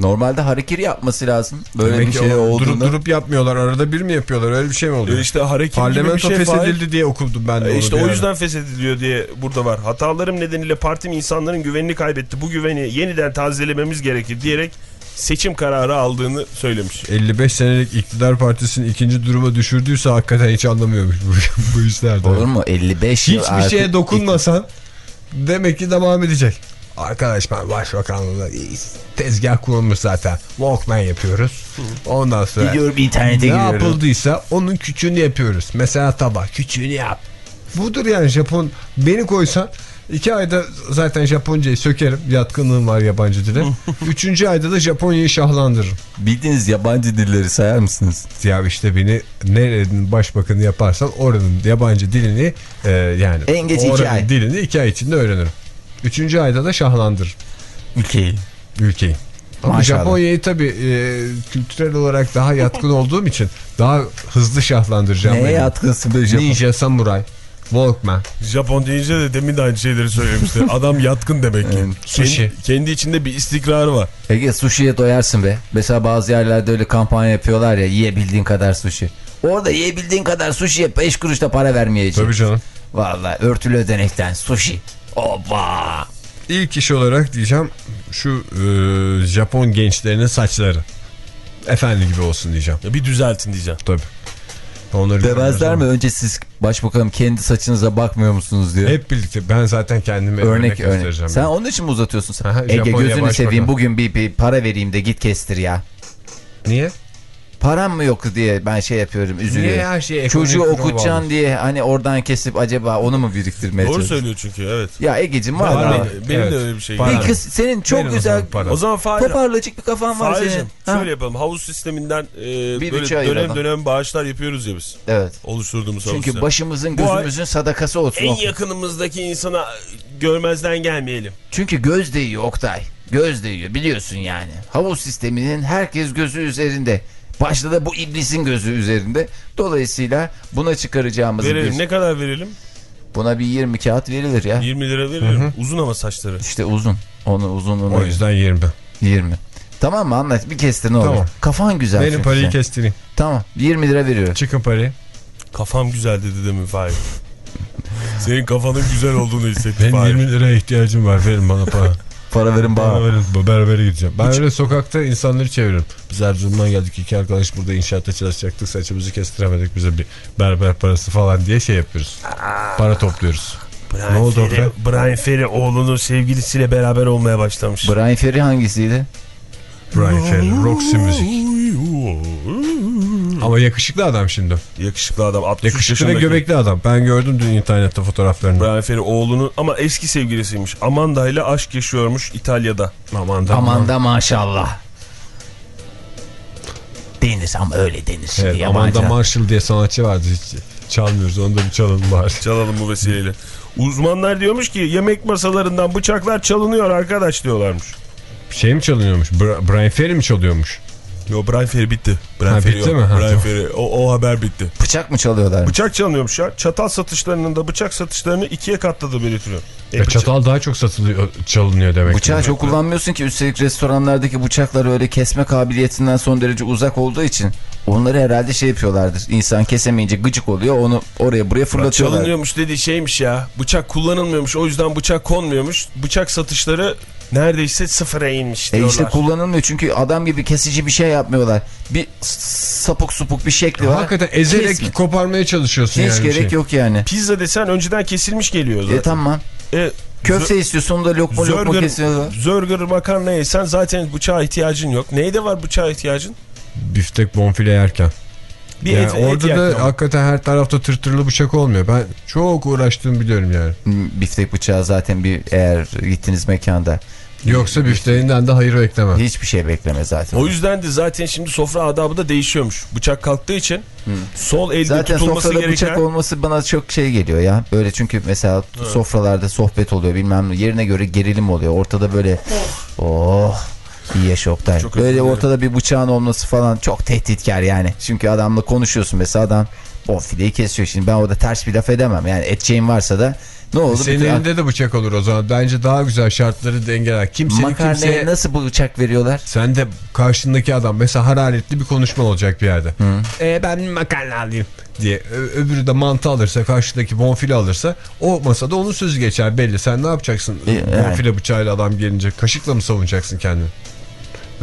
Normalde harakiri yapması lazım. Böyle Demek bir şey olduğunda. Durup durup yapmıyorlar. Arada bir mi yapıyorlar? Öyle bir şey mi oluyor? E işte gibi bir Parlamento şey feshedildi diye okudum ben de E İşte o yüzden feshediliyor diye burada var. Hatalarım nedeniyle partim insanların güvenini kaybetti. Bu güveni yeniden tazelememiz gerekir diyerek seçim kararı aldığını söylemiş. 55 senelik iktidar partisinin ikinci duruma düşürdüyse hakikaten hiç anlamıyormuş bu, [laughs] bu işlerde. Olur mu? 55 yıl Hiçbir artık- şeye dokunmasan demek ki devam edecek. Arkadaş ben başbakanlığında tezgah kurulmuş zaten. Walkman yapıyoruz. Ondan sonra Gidiyorum internete ne giriyorum. yapıldıysa onun küçüğünü yapıyoruz. Mesela tabak küçüğünü yap. budur yani Japon. Beni koysan iki ayda zaten Japoncayı sökerim. Yatkınlığım var yabancı dile. [laughs] Üçüncü ayda da Japonya'yı şahlandırırım. Bildiğiniz yabancı dilleri sayar mısınız? Ya işte beni nerenin başbakanı yaparsan oranın yabancı dilini e, yani En geç iki oranın ay. dilini iki ay içinde öğrenirim. Üçüncü ayda da şahlandırırım Ülkeyi. ülkeyi. Ama Maşallah. Japonya'yı tabii e, kültürel olarak daha yatkın olduğum için daha hızlı şahlandıracağım. Neye yatkınsın be Japon? Ninja, samuray, Walkman. Japon deyince de demin de aynı şeyleri söylemişti. [laughs] Adam yatkın demek ki. Sushi. Kendi, kendi içinde bir istikrarı var. Ege sushi'ye doyarsın be. Mesela bazı yerlerde öyle kampanya yapıyorlar ya yiyebildiğin kadar sushi. Orada yiyebildiğin kadar sushi'ye 5 kuruş da para vermeyeceksin. Tabii canım. Vallahi örtülü ödenekten sushi. Oba. İlk iş olarak diyeceğim şu e, Japon gençlerinin saçları. Efendi gibi olsun diyeceğim. Ya bir düzeltin diyeceğim. Tabii. Onları Demezler mi önce siz başbakanım kendi saçınıza bakmıyor musunuz diye. Hep birlikte. Ben zaten kendime örnek, örnek göstereceğim. Sen yani. onun için mi uzatıyorsun sen? Aha, Ege Japonya gözünü başbakanı. seveyim bugün bir, bir para vereyim de git kestir ya. Niye? Param mı yok diye ben şey yapıyorum üzülüyorum. Niye her şey Çocuğu okutacaksın diye hani oradan kesip acaba onu mu biriktirmeye Doğru söylüyor çünkü evet. Ya Ege'cim Var, benim, benim Evet. de öyle bir şey. Bir kız senin çok o güzel. O zaman Fahir, toparlacık bir kafan var senin. Fahir'cim Ha? şöyle yapalım. Havuz sisteminden e, Bir böyle dönem ayıralım. dönem bağışlar yapıyoruz ya biz. Evet. Oluşturduğumuz havuz Çünkü başımızın gözümüzün sadakası olsun. En yakınımızdaki insana görmezden gelmeyelim. Çünkü göz değiyor Oktay. Göz değiyor biliyorsun yani. Havuz sisteminin herkes gözü üzerinde. Başta da bu iblisin gözü üzerinde. Dolayısıyla buna çıkaracağımız Verelim. bir... Ne kadar verelim? Buna bir 20 kağıt verilir ya. 20 lira verelim. Uzun ama saçları. İşte uzun. Onu uzunluğunu. O yüzden 20. 20. Tamam mı anlat bir kestir ne olur. Tamam. Kafan güzel. Benim parayı senin. kestireyim. Tamam 20 lira veriyorum. Çıkın parayı. Kafam güzel dedi demin Fahir. [laughs] Senin kafanın güzel olduğunu hissettim Benim Fahir. 20 liraya ihtiyacım var. Verin bana para. [laughs] Para verin bana bana. verin. Berbere gideceğim. Ben öyle sokakta insanları çeviriyorum. Biz Erzurum'dan geldik. iki arkadaş burada inşaatta çalışacaktık. Saçımızı kestiremedik. Bize bir berber parası falan diye şey yapıyoruz. Para topluyoruz. Brian Ne oldu Ferry? Brian Ferry oğlunun sevgilisiyle beraber olmaya başlamış. Brian Ferry hangisiydi? Brian Ferry. Roxy müzik. Ama yakışıklı adam şimdi. Yakışıklı adam. 63 Yakışıklı ve göbekli adam. Ben gördüm dün internette fotoğraflarını. Brian Ferry oğlunun ama eski sevgilisiymiş. Amanda ile aşk yaşıyormuş İtalya'da. Aman da. Aman da maşallah. Denir ama öyle şimdi Evet, yabancı. Amanda Marshall diye sanatçı vardı. Hiç çalmıyoruz. Onu da bir çalalım bari. Çalalım bu vesileyle. Uzmanlar diyormuş ki yemek masalarından bıçaklar çalınıyor arkadaş diyorlarmış. Şey mi çalınıyormuş? Bra- Brian Ferry mi çalıyormuş? Yo Brian Ferry bitti. Brian Ha, Ferry bitti yok. mi? Ha, Brian tamam. Ferry o, o haber bitti. Bıçak mı çalıyorlar? Bıçak çalınıyormuş ya. Çatal satışlarının da bıçak satışlarını ikiye katladı belirtiyor. E, bıça- çatal daha çok satılıyor, çalınıyor demek. Bıçağı ki. çok kullanmıyorsun ki üstelik restoranlardaki bıçaklar öyle kesme kabiliyetinden son derece uzak olduğu için onları herhalde şey yapıyorlardır. İnsan kesemeyince gıcık oluyor onu oraya buraya fırlatıyorlar. Çalınıyormuş dediği şeymiş ya. Bıçak kullanılmıyormuş. O yüzden bıçak konmuyormuş. Bıçak satışları neredeyse sıfıra inmiş E diyorlar. işte kullanılmıyor çünkü adam gibi kesici bir şey yapmıyorlar. Bir sapuk supuk bir şekli var. Hakikaten ezerek Kesme. koparmaya çalışıyorsun Hiç yani. gerek şey. yok yani. Pizza desen önceden kesilmiş geliyor zaten. E tamam. E, Köfte istiyorsun da lokma lokma kesiyorlar. zörgür makarna yesen zaten bıçağa ihtiyacın yok. Neyde var bıçağa ihtiyacın? Biftek bonfile yerken. Bir Yani et, et orada yerken da ama. hakikaten her tarafta tırtırlı bıçak olmuyor. Ben çok uğraştığımı biliyorum yani. Biftek bıçağı zaten bir eğer gittiğiniz mekanda Yoksa bifteğinden de hayır beklemem. hiçbir şey bekleme zaten. O yüzden de zaten şimdi sofra adabı da değişiyormuş. Bıçak kalktığı için sol elde Zaten tutulması sofrada gereken... bıçak olması bana çok şey geliyor ya. Böyle çünkü mesela sofralarda sohbet oluyor bilmem ne. Yerine göre gerilim oluyor. Ortada böyle oh iyi yaşa Oktay. Çok Böyle ortada bir bıçağın olması falan çok tehditkar yani. Çünkü adamla konuşuyorsun mesela adam o fileyi kesiyor. Şimdi ben orada ters bir laf edemem. Yani edeceğim varsa da ne oldu? Senin Bütün- elinde de bıçak olur o zaman. Bence daha güzel şartları dengeler. Kimsenin Makarnaya kimseye... nasıl bu bıçak veriyorlar? Sen de karşındaki adam mesela hararetli bir konuşma olacak bir yerde. E, ben makarna alayım diye. Ö- öbürü de mantı alırsa karşıdaki bonfile alırsa o masada onun sözü geçer belli. Sen ne yapacaksın? E, yani. Bonfile bıçağıyla adam gelince kaşıkla mı savunacaksın kendini?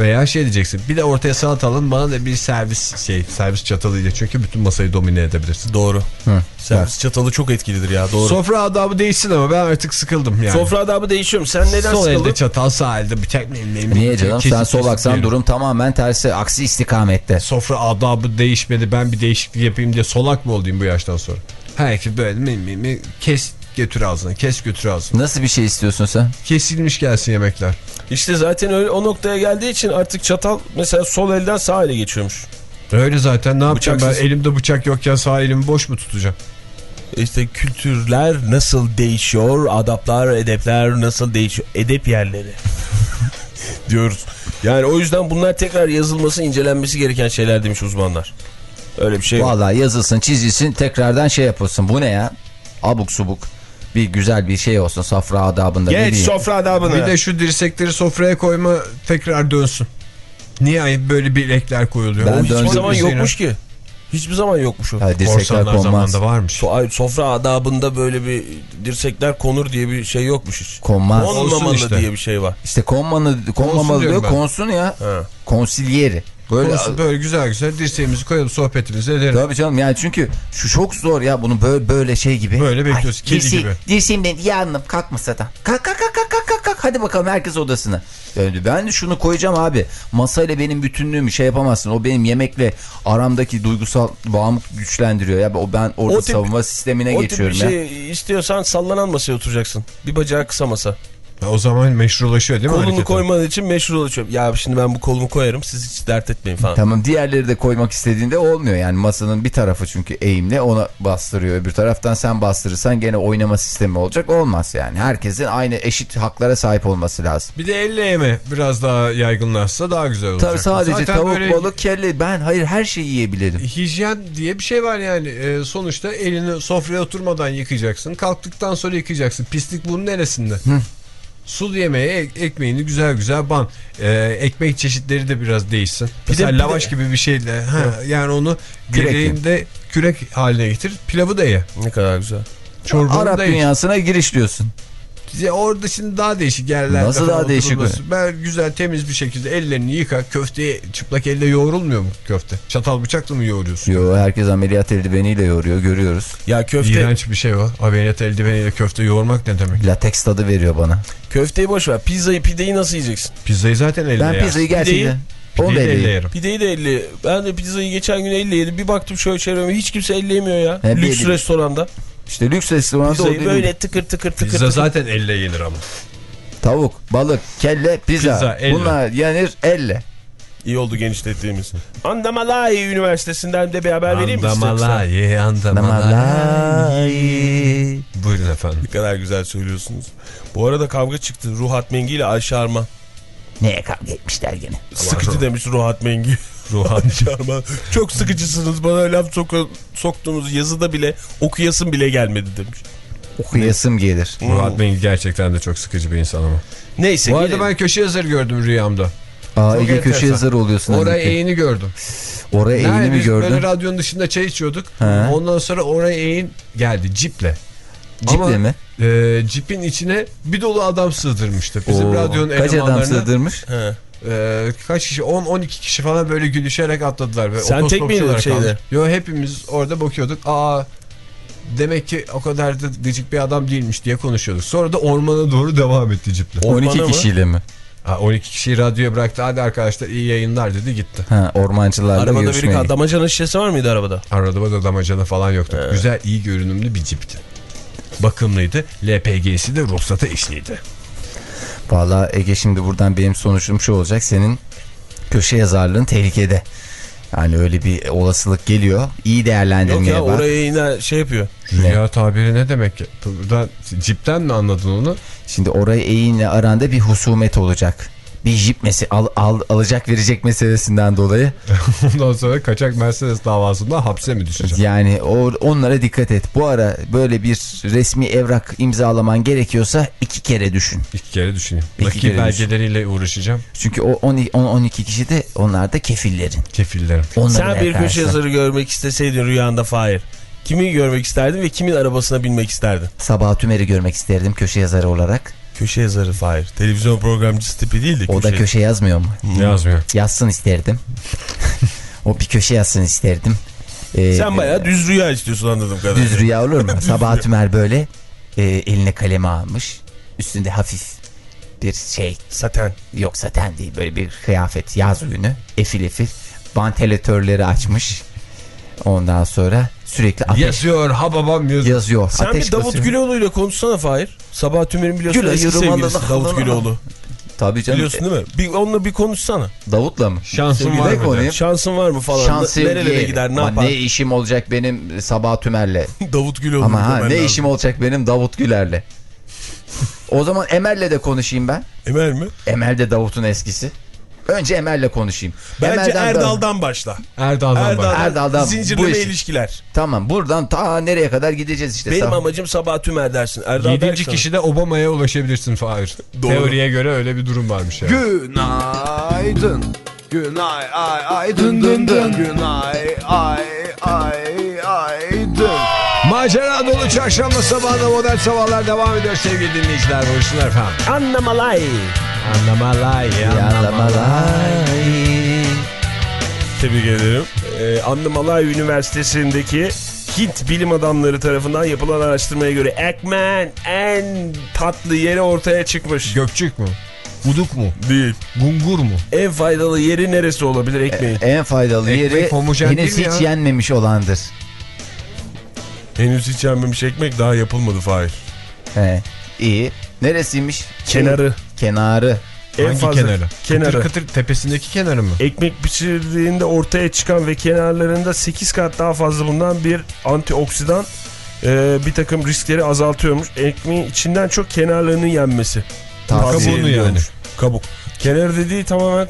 Veya şey diyeceksin bir de ortaya salata alın bana da bir servis şey servis çatalıyla çünkü bütün masayı domine edebilirsin. Doğru. Hı. Servis çatalı çok etkilidir ya doğru. Sofra adabı değişsin ama ben artık sıkıldım yani. Sofra adabı değişiyor? Sen neden Sol sıkıldın? elde çatal sağ elde bıçak. Niye canım? Sen sol kesit aksan diyelim. durum tamamen tersi. Aksi istikamette. Sofra adabı değişmedi ben bir değişiklik yapayım diye solak mı olayım bu yaştan sonra? Herkes böyle mi mi mi kes götür ağzına kes götür ağzına. Nasıl bir şey istiyorsun sen? Kesilmiş gelsin yemekler. İşte zaten öyle o noktaya geldiği için artık çatal mesela sol elden sağ ele geçiyormuş. Öyle zaten ne yapacağım Bıçaksız. ben elimde bıçak yokken sağ elimi boş mu tutacağım? İşte kültürler nasıl değişiyor, adaplar, edepler nasıl değişiyor, edep yerleri [laughs] diyoruz. Yani o yüzden bunlar tekrar yazılması, incelenmesi gereken şeyler demiş uzmanlar. Öyle bir şey. Vallahi yazılsın çizilsin tekrardan şey yapılsın. Bu ne ya? Abuk subuk. Bir güzel bir şey olsun safra adabında. Geç sofra adabını. Bir de şu dirsekleri sofraya koyma tekrar dönsün. Niye böyle bilekler koyuluyor? Ben O hiçbir zaman yokmuş ki. Hiçbir zaman yokmuş o. Dirsekler Korsanlar konmaz. zamanında varmış. So- sofra adabında böyle bir dirsekler konur diye bir şey yokmuş hiç. Konmaz. Konmamalı işte. diye bir şey var. İşte konmanı, konmamalı diyor ben. konsun ya. Ha. Konsilyeri. Böyle Olsun, böyle güzel güzel dirseğimizi koyalım sohbetimizi edelim. Tabii canım yani çünkü şu çok zor ya bunu böyle böyle şey gibi. Böyle bekliyoruz, kedi dirse- gibi. Dirseğimden yandım kalk masadan. Kalk kalk kalk kalk kalk kalk hadi bakalım herkes odasına. Yani ben de şunu koyacağım abi. Masayla benim bütünlüğümü şey yapamazsın. O benim yemekle aramdaki duygusal bağımı güçlendiriyor. Ya o ben orada O tip- savunma sistemine O tip bir geçiyorum ya. şey istiyorsan sallanan masaya oturacaksın. Bir bacağı kısa masa. O zaman meşrulaşıyor değil mi? Kolunu hareketi? koyman için meşrulaşıyor. Ya şimdi ben bu kolumu koyarım siz hiç dert etmeyin falan. Tamam diğerleri de koymak istediğinde olmuyor yani masanın bir tarafı çünkü eğimli ona bastırıyor öbür taraftan sen bastırırsan gene oynama sistemi olacak olmaz yani herkesin aynı eşit haklara sahip olması lazım. Bir de elle yeme biraz daha yaygınlaşsa daha güzel olacak. Tabii sadece Zaten tavuk böyle balık kelle ben hayır her şeyi yiyebilirim. Hijyen diye bir şey var yani. Ee, sonuçta elini sofraya oturmadan yıkayacaksın. Kalktıktan sonra yıkayacaksın. Pislik bunun neresinde? Sulu yemeğe ek- ekmeğini güzel güzel ban. Ee, ekmek çeşitleri de biraz değişsin. Mesela bir de- lavaş gibi bir şeyle. Ha, yani onu gereğinde kürek haline getir. Pilavı da ye. Ne kadar güzel. Çorbanı Arap da dünyasına giriş diyorsun. Orada şimdi daha değişik yerlerde Nasıl daha değişik. Ben güzel temiz bir şekilde ellerini yıka. Köfteye çıplak elle yoğrulmuyor mu köfte? Çatal bıçakla mı yoğuruyorsun? Yo herkes ameliyat eldiveniyle yoğuruyor görüyoruz. Ya köfte İğrenç bir şey o. Ameliyat eldiveniyle köfte yoğurmak ne demek? Lateks tadı veriyor bana. köfteyi boş ver. Pizzayı pideyi nasıl yiyeceksin? Pizzayı zaten elle Ben yersin. pizzayı gerçekten da Pideyi de elle elleyim. yerim. Pideyi de elle. Ben de pizzayı geçen gün elle yedim. Bir baktım şöyle çevreme hiç kimse elle yemiyor ya. He, bir Lüks yedim. restoranda. İşte lüks restoranda Pizzayı böyle tıkır tıkır tıkır Pizza tıkır. zaten elle yenir ama. Tavuk, balık, kelle, pizza. Pizza, elle. Bunlar yenir elle. İyi oldu genişlettiğimiz. Andamalai Üniversitesi'nden de bir haber vereyim mi? Andamalayi, andamalayi. Buyurun efendim. Ne kadar güzel söylüyorsunuz. Bu arada kavga çıktı. Ruhat Mengi ile Ayşe Arman. Neye kavga etmişler gene? Sıkıcı demiş Ruhat Mengi. Ruhat. Ayşe [laughs] Arman. Çok sıkıcısınız. Bana laf sok soktuğunuz yazıda bile okuyasım bile gelmedi demiş. Okuyasım gelir. Ruhat Bey gerçekten de çok sıkıcı bir insan ama. Neyse. Bu arada ben köşe yazarı gördüm rüyamda. Aa Çok Ege köşe yazarı oluyorsun. Oraya eğini gördüm. Oraya eğini Nerede? mi gördün? Böyle radyonun dışında çay içiyorduk. He. Ondan sonra oraya eğin geldi ciple. Ciple Ama, mi? E, cipin içine bir dolu adam sığdırmıştı. Bizim Oo, radyonun Kaç adam elemanlarına. sığdırmış? He. E, kaç kişi? 10-12 kişi falan böyle gülüşerek atladılar. Ve Sen tek miydin olarak şeyde? kaldık. Yo hepimiz orada bakıyorduk. Aa demek ki o kadar da gıcık bir adam değilmiş diye konuşuyorduk. Sonra da ormana doğru devam etti ciple. 12 Ormana mı? kişiyle mi? Ha, 12 kişiyi radyoya bıraktı. Hadi arkadaşlar iyi yayınlar dedi gitti. Ha, ormancılarla Arabada görüşmeye. bir damacana şişesi var mıydı arabada? Arada da damacana falan yoktu. Güzel iyi görünümlü bir cipti. Bakımlıydı. LPG'si de ruhsata eşliydi. Valla Ege şimdi buradan benim sonuçum şu olacak. Senin köşe yazarlığın tehlikede. Yani öyle bir olasılık geliyor. İyi Yok değerlendirmeye ya bak. oraya yine şey yapıyor. Rüya tabiri ne demek? Buradan cipten mi anladın onu? Şimdi oraya eğinle aranda bir husumet olacak. Bir jip mesi al, al- alacak verecek meselesinden dolayı. [laughs] Ondan sonra kaçak Mercedes davasında hapse mi düşecek? Yani o, onlara dikkat et. Bu ara böyle bir resmi evrak imzalaman gerekiyorsa iki kere düşün. İki kere düşüneyim. İki Nakil belgeleriyle uğraşacağım. Çünkü o 10-12 kişi de onlar da kefillerin. Kefillerim. Onlara Sen bir köşe yazarı görmek isteseydin rüyanda Fahir. Kimi görmek isterdin ve kimin arabasına binmek isterdin? Sabah Tümer'i görmek isterdim köşe yazarı olarak. Köşe yazarı Fahir. Televizyon programcısı tipi değil de O da köşe yazmıyor mu? Yazmıyor. Yazsın isterdim. [laughs] o bir köşe yazsın isterdim. Ee, Sen bayağı düz rüya istiyorsun anladığım kadarıyla. Düz rüya olur mu? [laughs] Sabah Tümer böyle e, eline kalemi almış. Üstünde hafif bir şey Saten. yok saten değil böyle bir kıyafet yaz ürünü efil efil vantilatörleri açmış. Ondan sonra Sürekli ateş Yazıyor ha babam yazıyor. yazıyor. Sen ateş bir Davut. Güloğlu ile konuşsana Fahir. Sabah Tümer'in biliyorsun Güle eski sevgilisi vallahi. Davut Güloğlu. Tabii canım. Biliyorsun değil mi? Bir, onunla bir konuşsana. Davut'la mı? Şansın Sevgili var mı? konuyum. Şansın var mı falan. Şansı yok Nerelere gider ne Ama yapar? Ne işim olacak benim Sabah Tümer'le. [laughs] Davut Güloğlu. Ama ha, ne lazım. işim olacak benim Davut Güler'le. O zaman Emel'le de konuşayım ben. Emel mi? Emel de Davut'un eskisi. Önce Emel'le konuşayım. Bence Emel'den da- Erdal'dan başla. Erdal'dan Erdal'dan, bak. Erdal'dan bu zincirleme iş- ilişkiler. Tamam buradan ta nereye kadar gideceğiz işte. Benim Sağ- amacım Sabah Tümer dersin. Erdal Yedinci dersen- kişi de Obama'ya ulaşabilirsin Fahir. [laughs] Teoriye göre öyle bir durum varmış yani. Günaydın. Günay ay ay dın dın dın. Günay ay ay ay. Macera dolu çarşamba sabahında modern sabahlar devam ediyor sevgili dinleyiciler. Buyursunlar efendim. Anlamalay. Anlamalay. Yalamalay. Tebrik ederim. Ee, Anlamalay Üniversitesi'ndeki Hint bilim adamları tarafından yapılan araştırmaya göre Ekmen en tatlı yeri ortaya çıkmış. Gökçük mü? Uduk mu? Değil. Gungur mu? En faydalı yeri neresi olabilir ekmeğin? En faydalı Ekmek yeri henüz hiç ya? yenmemiş olandır. Henüz hiç yenmemiş ekmek daha yapılmadı Fahir. He, iyi. Neresiymiş? Şey, Kenarı. Kenarı. En Hangi fazla- kenarı? Kenarı. Kıtır kıtır tepesindeki kenarı mı? Ekmek pişirdiğinde ortaya çıkan ve kenarlarında 8 kat daha fazla bulunan bir antioksidan e, bir takım riskleri azaltıyormuş. Ekmeğin içinden çok kenarlarının yenmesi. Tavsiye Kabuğunu yani. Kabuk. Kenar dediği tamamen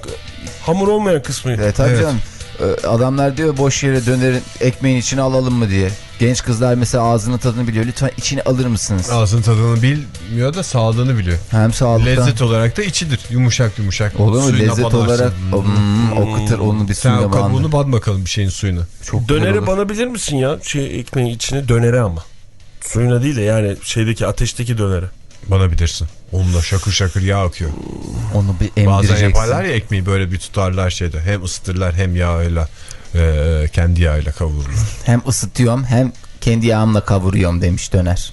hamur olmayan kısmı. Evet, tabii Evet. canım. Ee, Adamlar diyor boş yere dönerin ekmeğin içine alalım mı diye. Genç kızlar mesela ağzının tadını biliyor. Lütfen içine alır mısınız? Ağzın tadını bilmiyor da sağlığını biliyor. Hem sağlıktan. Lezzet olarak da içidir. Yumuşak yumuşak. Olur mu? Suyuna Lezzet banarsın. olarak hmm, o kıtır onu bir Sen suyla o kabuğunu bad bakalım bir şeyin suyunu. Çok güzel Dönere banabilir misin ya? Şey ekmeğin içine dönere ama. Suyuna değil de yani şeydeki ateşteki dönere. Bana bilirsin. Onunla şakır şakır yağ akıyor. Onu bir emdireceksin. Bazen yaparlar ya ekmeği böyle bir tutarlar şeyde. Hem ısıtırlar hem yağıyla e, kendi yağıyla kavururlar. Hem ısıtıyorum hem kendi yağımla kavuruyorum demiş döner.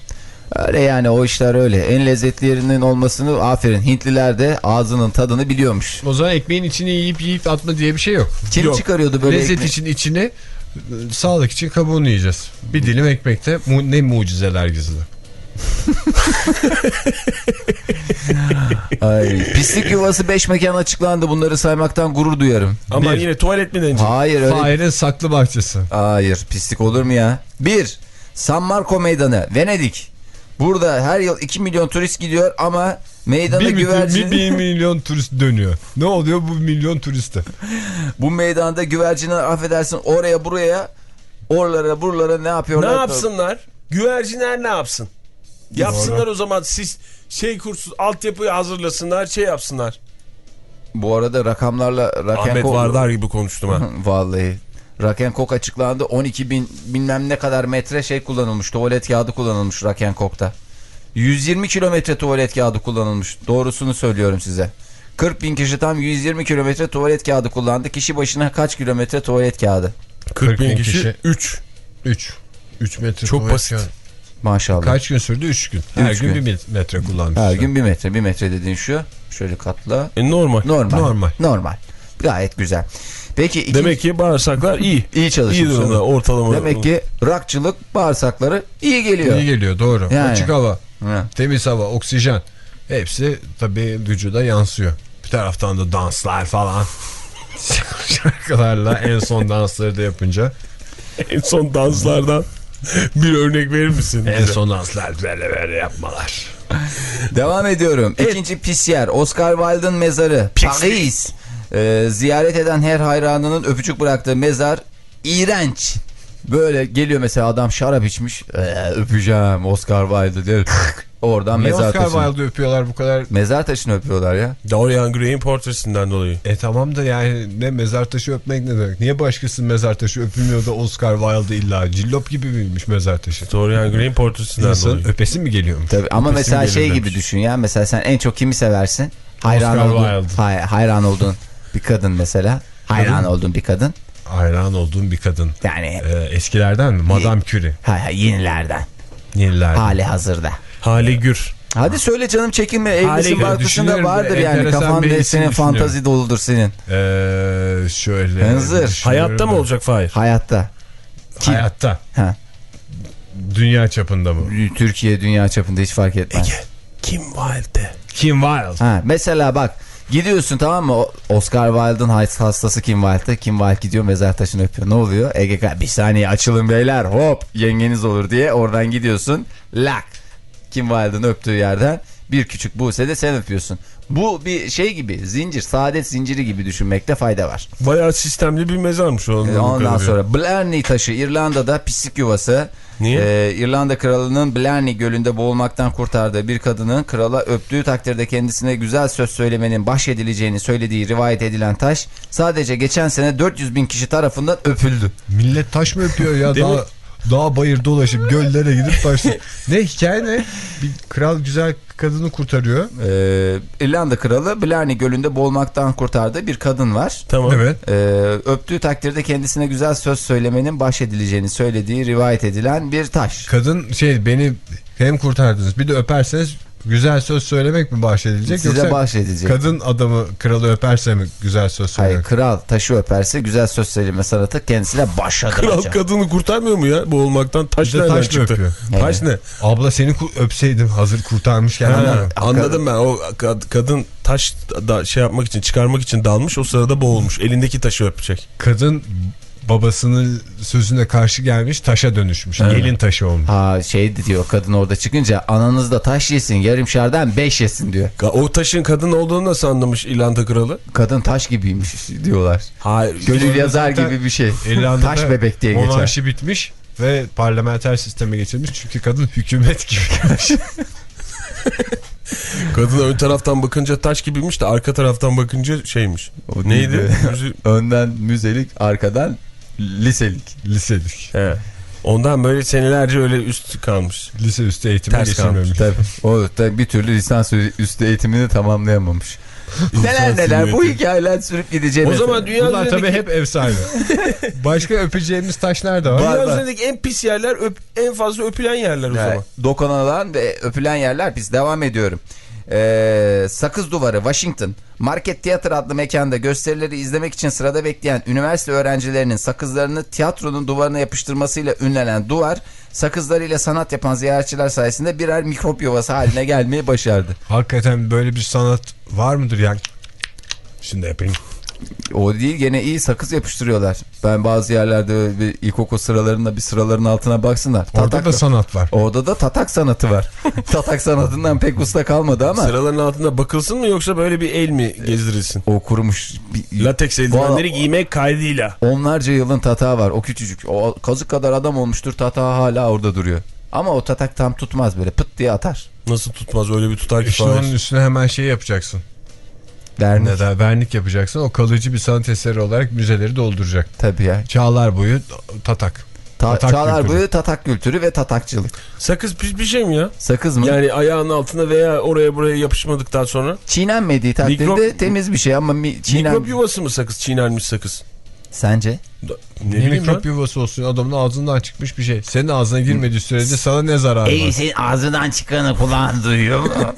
Öyle yani o işler öyle. En lezzetli yerinin olmasını aferin. Hintliler de ağzının tadını biliyormuş. O zaman ekmeğin içini yiyip yiyip atma diye bir şey yok. Kim Yok. çıkarıyordu böyle Lezzet ekmeği? için içini e, sağlık için kabuğunu yiyeceğiz. Bir dilim ekmekte mu ne mucizeler gizli. [laughs] [laughs] Ay, pislik yuvası 5 mekan açıklandı. Bunları saymaktan gurur duyarım. Ama Bir. yine tuvalet mi denecek? Hayır öyle. Fahir'in saklı bahçesi. Hayır pislik olur mu ya? 1. San Marco Meydanı Venedik. Burada her yıl 2 milyon turist gidiyor ama meydana Bir, güvercin... bir, bir milyon turist dönüyor. Ne oluyor bu milyon turiste? [laughs] Bu meydanda güvercinler affedersin oraya buraya oralara buralara ne yapıyorlar? Ne yapsınlar? Güvercinler ne yapsın? Yapsınlar o zaman siz şey kursu altyapıyı hazırlasınlar şey yapsınlar. Bu arada rakamlarla Raken Ahmet Kok- Vardar gibi konuştum ha. [laughs] Vallahi. Raken Kok açıklandı. 12 bin bilmem ne kadar metre şey kullanılmış. Tuvalet kağıdı kullanılmış Raken Kok'ta. 120 kilometre tuvalet kağıdı kullanılmış. Doğrusunu söylüyorum size. 40 bin kişi tam 120 kilometre tuvalet kağıdı kullandı. Kişi başına kaç kilometre tuvalet kağıdı? 40 bin bin kişi kişi. 3. 3. 3 metre. Çok tuvalet basit. kağıdı. Maşallah. Kaç gün sürdü? 3 gün. Her Üç gün gün. bir metre kullanmış. Her gün bir metre. Bir metre dediğin şu. Şöyle katla. E normal. Normal. Normal. Normal. Gayet güzel. Peki ikinci- Demek ki bağırsaklar iyi. iyi çalışmış. İyi durumda ortalama. Demek ki rakçılık bağırsakları iyi geliyor. İyi geliyor doğru. Yani. Açık hava, Ha. temiz hava, oksijen. Hepsi tabii vücuda yansıyor. Bir taraftan da danslar falan. [laughs] Şarkılarla en son dansları da yapınca. [laughs] en son danslardan [laughs] bir örnek verir misin? En son böyle böyle yapmalar. Devam ediyorum. İkinci pis yer. Oscar Wilde'ın mezarı. Paris. Ee, ziyaret eden her hayranının öpücük bıraktığı mezar iğrenç. Böyle geliyor mesela adam şarap içmiş. Ee, öpeceğim Oscar Wilde diyor. Oradan Niye mezar Oscar taşını. Wilde'ı öpüyorlar bu kadar? Mezar taşını öpüyorlar ya. Dorian Gray'in portresinden dolayı. E tamam da yani ne mezar taşı öpmek ne demek? Niye başkasının mezar taşı öpülmüyor da Oscar Wilde illa cillop gibi miymiş mezar taşı? Dorian Gray'in portresinden İnsanın dolayı. öpesi mi geliyormuş? Tabii ama Öpesim mesela şey demiş. gibi düşün ya. Mesela sen en çok kimi seversin? Hayran Oscar olduğun, Wilde. hay- hayran olduğun bir kadın mesela. Hayran olduğun bir kadın. Hayran olduğum bir kadın. Yani Ee, eskilerden mi? Madame Curie. hay, hay, yenilerden. Yenilerden. Hali hazırda. Hali Gür. Hadi söyle canım çekinme. Evlisin Haliyle barkısında düşünüyorum da vardır yani. bir senin fantazi doludur senin. Ee, şöyle. Hınzır. Hayatta mı olacak Fahir? Hayatta. Kim? Hayatta. Ha. Dünya çapında mı? Türkiye dünya çapında hiç fark etmez. Ege. Kim Wilde? Kim Wilde. Ha, mesela bak gidiyorsun tamam mı Oscar Wilde'ın hastası Kim Wilde'da Kim Wilde gidiyor mezar taşını öpüyor. Ne oluyor? Ege bir saniye açılın beyler hop yengeniz olur diye oradan gidiyorsun lak. Kim Wilde'ın öptüğü yerden bir küçük Buse de sen öpüyorsun. Bu bir şey gibi zincir saadet zinciri gibi düşünmekte fayda var. Bayağı sistemli bir mezarmış onun. Ee, Ondan sonra Blarney taşı İrlanda'da pislik yuvası. Niye? Ee, İrlanda kralının Blarney gölünde boğulmaktan kurtardığı bir kadının krala öptüğü takdirde kendisine güzel söz söylemenin bahşedileceğini söylediği rivayet edilen taş sadece geçen sene 400 bin kişi tarafından öpüldü. Millet taş mı öpüyor ya? Değil mi? Daha, dağ bayır dolaşıp göllere gidip taş. [laughs] ne hikaye ne? Bir kral güzel kadını kurtarıyor. Ee, İrlanda kralı Blarney gölünde boğulmaktan kurtardığı bir kadın var. Tamam. Evet. Ee, öptüğü takdirde kendisine güzel söz söylemenin bahşedileceğini söylediği rivayet edilen bir taş. Kadın şey beni hem kurtardınız bir de öperseniz güzel söz söylemek mi bahşedilecek Size yoksa bahşedilecek. kadın adamı kralı öperse mi güzel söz Hayır söylemek? kral taşı öperse güzel söz söyleme sanatı kendisine Kral başlatılacak. kadını kurtarmıyor mu ya boğulmaktan? Taş nereden taş mı çıktı? öpüyor? Taş ne? Abla seni öpseydim hazır kurtarmışken. Ha, anladım ben. O kad- kadın taş da şey yapmak için, çıkarmak için dalmış. O sırada boğulmuş. Elindeki taşı öpecek. Kadın babasının sözüne karşı gelmiş taşa dönüşmüş. Gelin taşı olmuş. Ha şey diyor kadın orada çıkınca ananız da taş yesin yarım şardan beş yesin diyor. O taşın kadın olduğunu nasıl anlamış İrlanda kralı? Kadın taş gibiymiş diyorlar. Hayır. Gönül yazar gibi bir şey. İrlanda'da taş bebek diye geçer. Monarşi bitmiş ve parlamenter sisteme geçilmiş. Çünkü kadın hükümet gibi gelmiş. [laughs] Kadın ön taraftan bakınca taş gibiymiş de arka taraftan bakınca şeymiş. O Neydi? [laughs] Önden müzelik arkadan liselik. Liselik. He. Ondan böyle senelerce öyle üst kalmış. Lise üstü eğitime Ters. Tabii. O da bir türlü lisans üstü eğitimini tamamlayamamış. [laughs] neler neler bu hikayeler sürüp gideceğimiz. O zaman dünya Bunlar tabii üzerindeki, hep efsane. [laughs] Başka öpeceğimiz taş nerede var? Dünya var. üzerindeki en pis yerler öp, en fazla öpülen yerler o Evet, zaman. dokunulan ve öpülen yerler biz devam ediyorum. Ee, Sakız Duvarı Washington Market Theater adlı mekanda gösterileri izlemek için sırada bekleyen üniversite öğrencilerinin sakızlarını tiyatronun duvarına yapıştırmasıyla ünlenen duvar sakızlarıyla sanat yapan ziyaretçiler sayesinde birer mikrop yuvası haline gelmeyi başardı. Hakikaten böyle bir sanat var mıdır yani? Şimdi yapayım. O değil gene iyi sakız yapıştırıyorlar. Ben bazı yerlerde bir ilkokul sıralarında bir sıraların altına baksınlar. Orada Tatak- da sanat var. Orada da tatak sanatı var. [laughs] tatak sanatından pek usta kalmadı ama Sıraların altında bakılsın mı yoksa böyle bir el mi gezdirilsin? o kurumuş bir, Lateks eldivenleri giymek kaydıyla. Onlarca yılın tatağı var. O küçücük. O kazık kadar adam olmuştur. Tatağı hala orada duruyor. Ama o tatak tam tutmaz böyle pıt diye atar. Nasıl tutmaz öyle bir tutar ki Şimdi onun üstüne hemen şey yapacaksın. Dernek. Ne der, vernik yapacaksın. O kalıcı bir sanat eseri olarak müzeleri dolduracak. Tabii ya. Çağlar boyu tatak. Ta Tatak çağlar kültürü. boyu tatak kültürü ve tatakçılık. Sakız pis bir şey mi ya? Sakız mı? Yani ayağının altına veya oraya buraya yapışmadıktan sonra. Çiğnenmediği takdirde Mikrop- temiz bir şey ama mi, çiğnen... Mikrop yuvası mı sakız? Çiğnenmiş sakız. Sence? Da- Ne Ne mikrop ben. yuvası olsun adamın ağzından çıkmış bir şey. Senin ağzına girmediği sürece sana ne zararı var? senin ağzından çıkanı kulağın duyuyor mu? [laughs]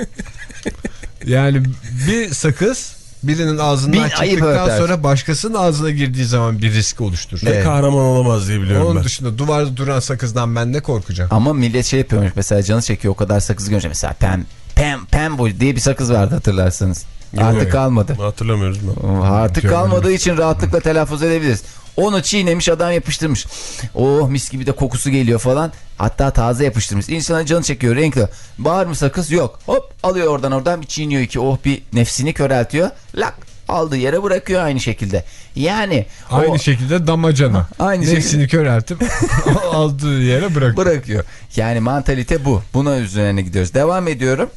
Yani bir sakız birinin ağzından ayıp çıktıktan sonra başkasının ağzına girdiği zaman bir risk oluşturur. Evet. kahraman olamaz diye biliyorum Onun ben. dışında duvarda duran sakızdan ben ne korkacağım? ama millet şey yapıyormuş mesela canı çekiyor o kadar sakız görünce mesela pem pem pem boy diye bir sakız vardı hatırlarsınız. Artık kalmadı. Hatırlamıyoruz ben. Artık kalmadığı için rahatlıkla telaffuz edebiliriz. Onu çiğnemiş adam yapıştırmış. Oh mis gibi de kokusu geliyor falan. Hatta taze yapıştırmış. İnsanın canı çekiyor renkli. Bağır mı sakız? Yok. Hop alıyor oradan oradan bir çiğniyor ki oh bir nefsini köreltiyor. Lak aldığı yere bırakıyor aynı şekilde. Yani Aynı o şekilde damacana. [laughs] Aynı Nefsini köreltip [laughs] aldığı yere bırak. bırakıyor. Yani mantalite bu. Buna üzerine gidiyoruz. Devam ediyorum.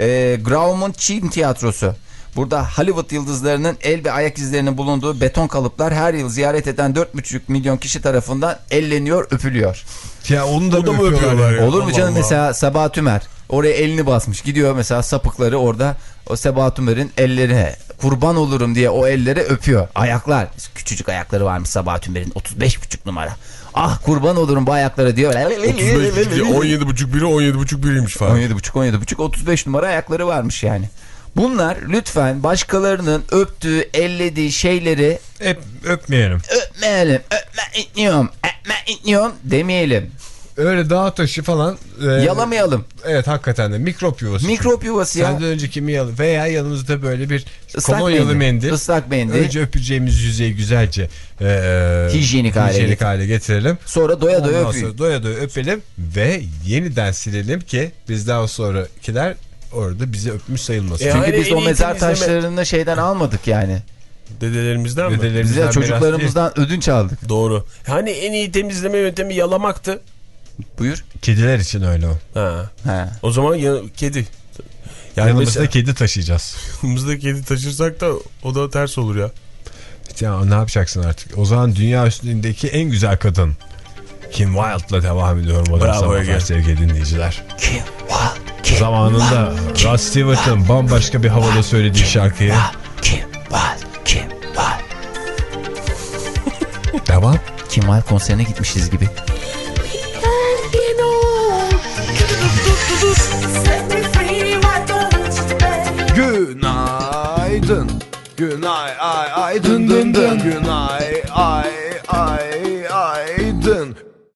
Ee, Graum'un Çin tiyatrosu. Burada Hollywood yıldızlarının el ve ayak izlerinin bulunduğu beton kalıplar her yıl ziyaret eden 4,5 milyon kişi tarafından elleniyor, öpülüyor. Ya onu da, O da mı öpüyorlar? öpüyorlar ya? Olur mu canım Allah. mesela Sabah Tümer oraya elini basmış gidiyor mesela sapıkları orada o Sabah Tümer'in ellerine kurban olurum diye o elleri öpüyor. Ayaklar küçücük ayakları varmış Sabah Tümer'in 35,5 numara. Ah kurban olurum bu ayaklara diyor. 35 diye 17,5 biri 17,5 biriymiş falan. 17,5 17,5 35 numara ayakları varmış yani. Bunlar lütfen başkalarının öptüğü, ellediği şeyleri Hep öpmeyelim. öpmeyelim. Öpme etmiyorum. E, inyon demeyelim. Öyle dağ taşı falan. e, Yalamayalım. Evet hakikaten de mikrop yuvası. Mikrop yuvası ya. Senden önce kimi yalı veya yanımızda böyle bir Islak kolonyalı mendil. Islak mendil. Önce öpeceğimiz yüzeyi güzelce e, Hijyenik hale hijyenik getir. hale getirelim. Sonra doya doya sonra doya doya öpelim ve yeniden silelim ki bizden sonrakiler orada bizi öpmüş sayılmasın. E, Çünkü Hayır, biz o mezar taşlarını şeyden almadık yani. Dedelerimizden mi? Dedelerimizden Biz de miras değil. çocuklarımızdan ödünç aldık. Doğru. Hani en iyi temizleme yöntemi yalamaktı. Buyur. Kediler için öyle o. Ha. Ha. O zaman ya, kedi. Yani Yanımızda mesela kedi taşıyacağız. [laughs] yanımızda kedi taşırsak da o da ters olur ya. Ya ne yapacaksın artık? O zaman dünya üstündeki en güzel kadın. Kim Wilde'la devam ediyorum modern Bravo sabahlar Ege. sevgili dinleyiciler. Kim var? Kim Zamanında Rod Stewart'ın bambaşka bir havada söylediği şarkıyı. Kim var? Kim var? [laughs] Devam. Kim var konserine gitmişiz gibi. Günaydın. Günay ay ay dın dın dın. Günay ay ay ay.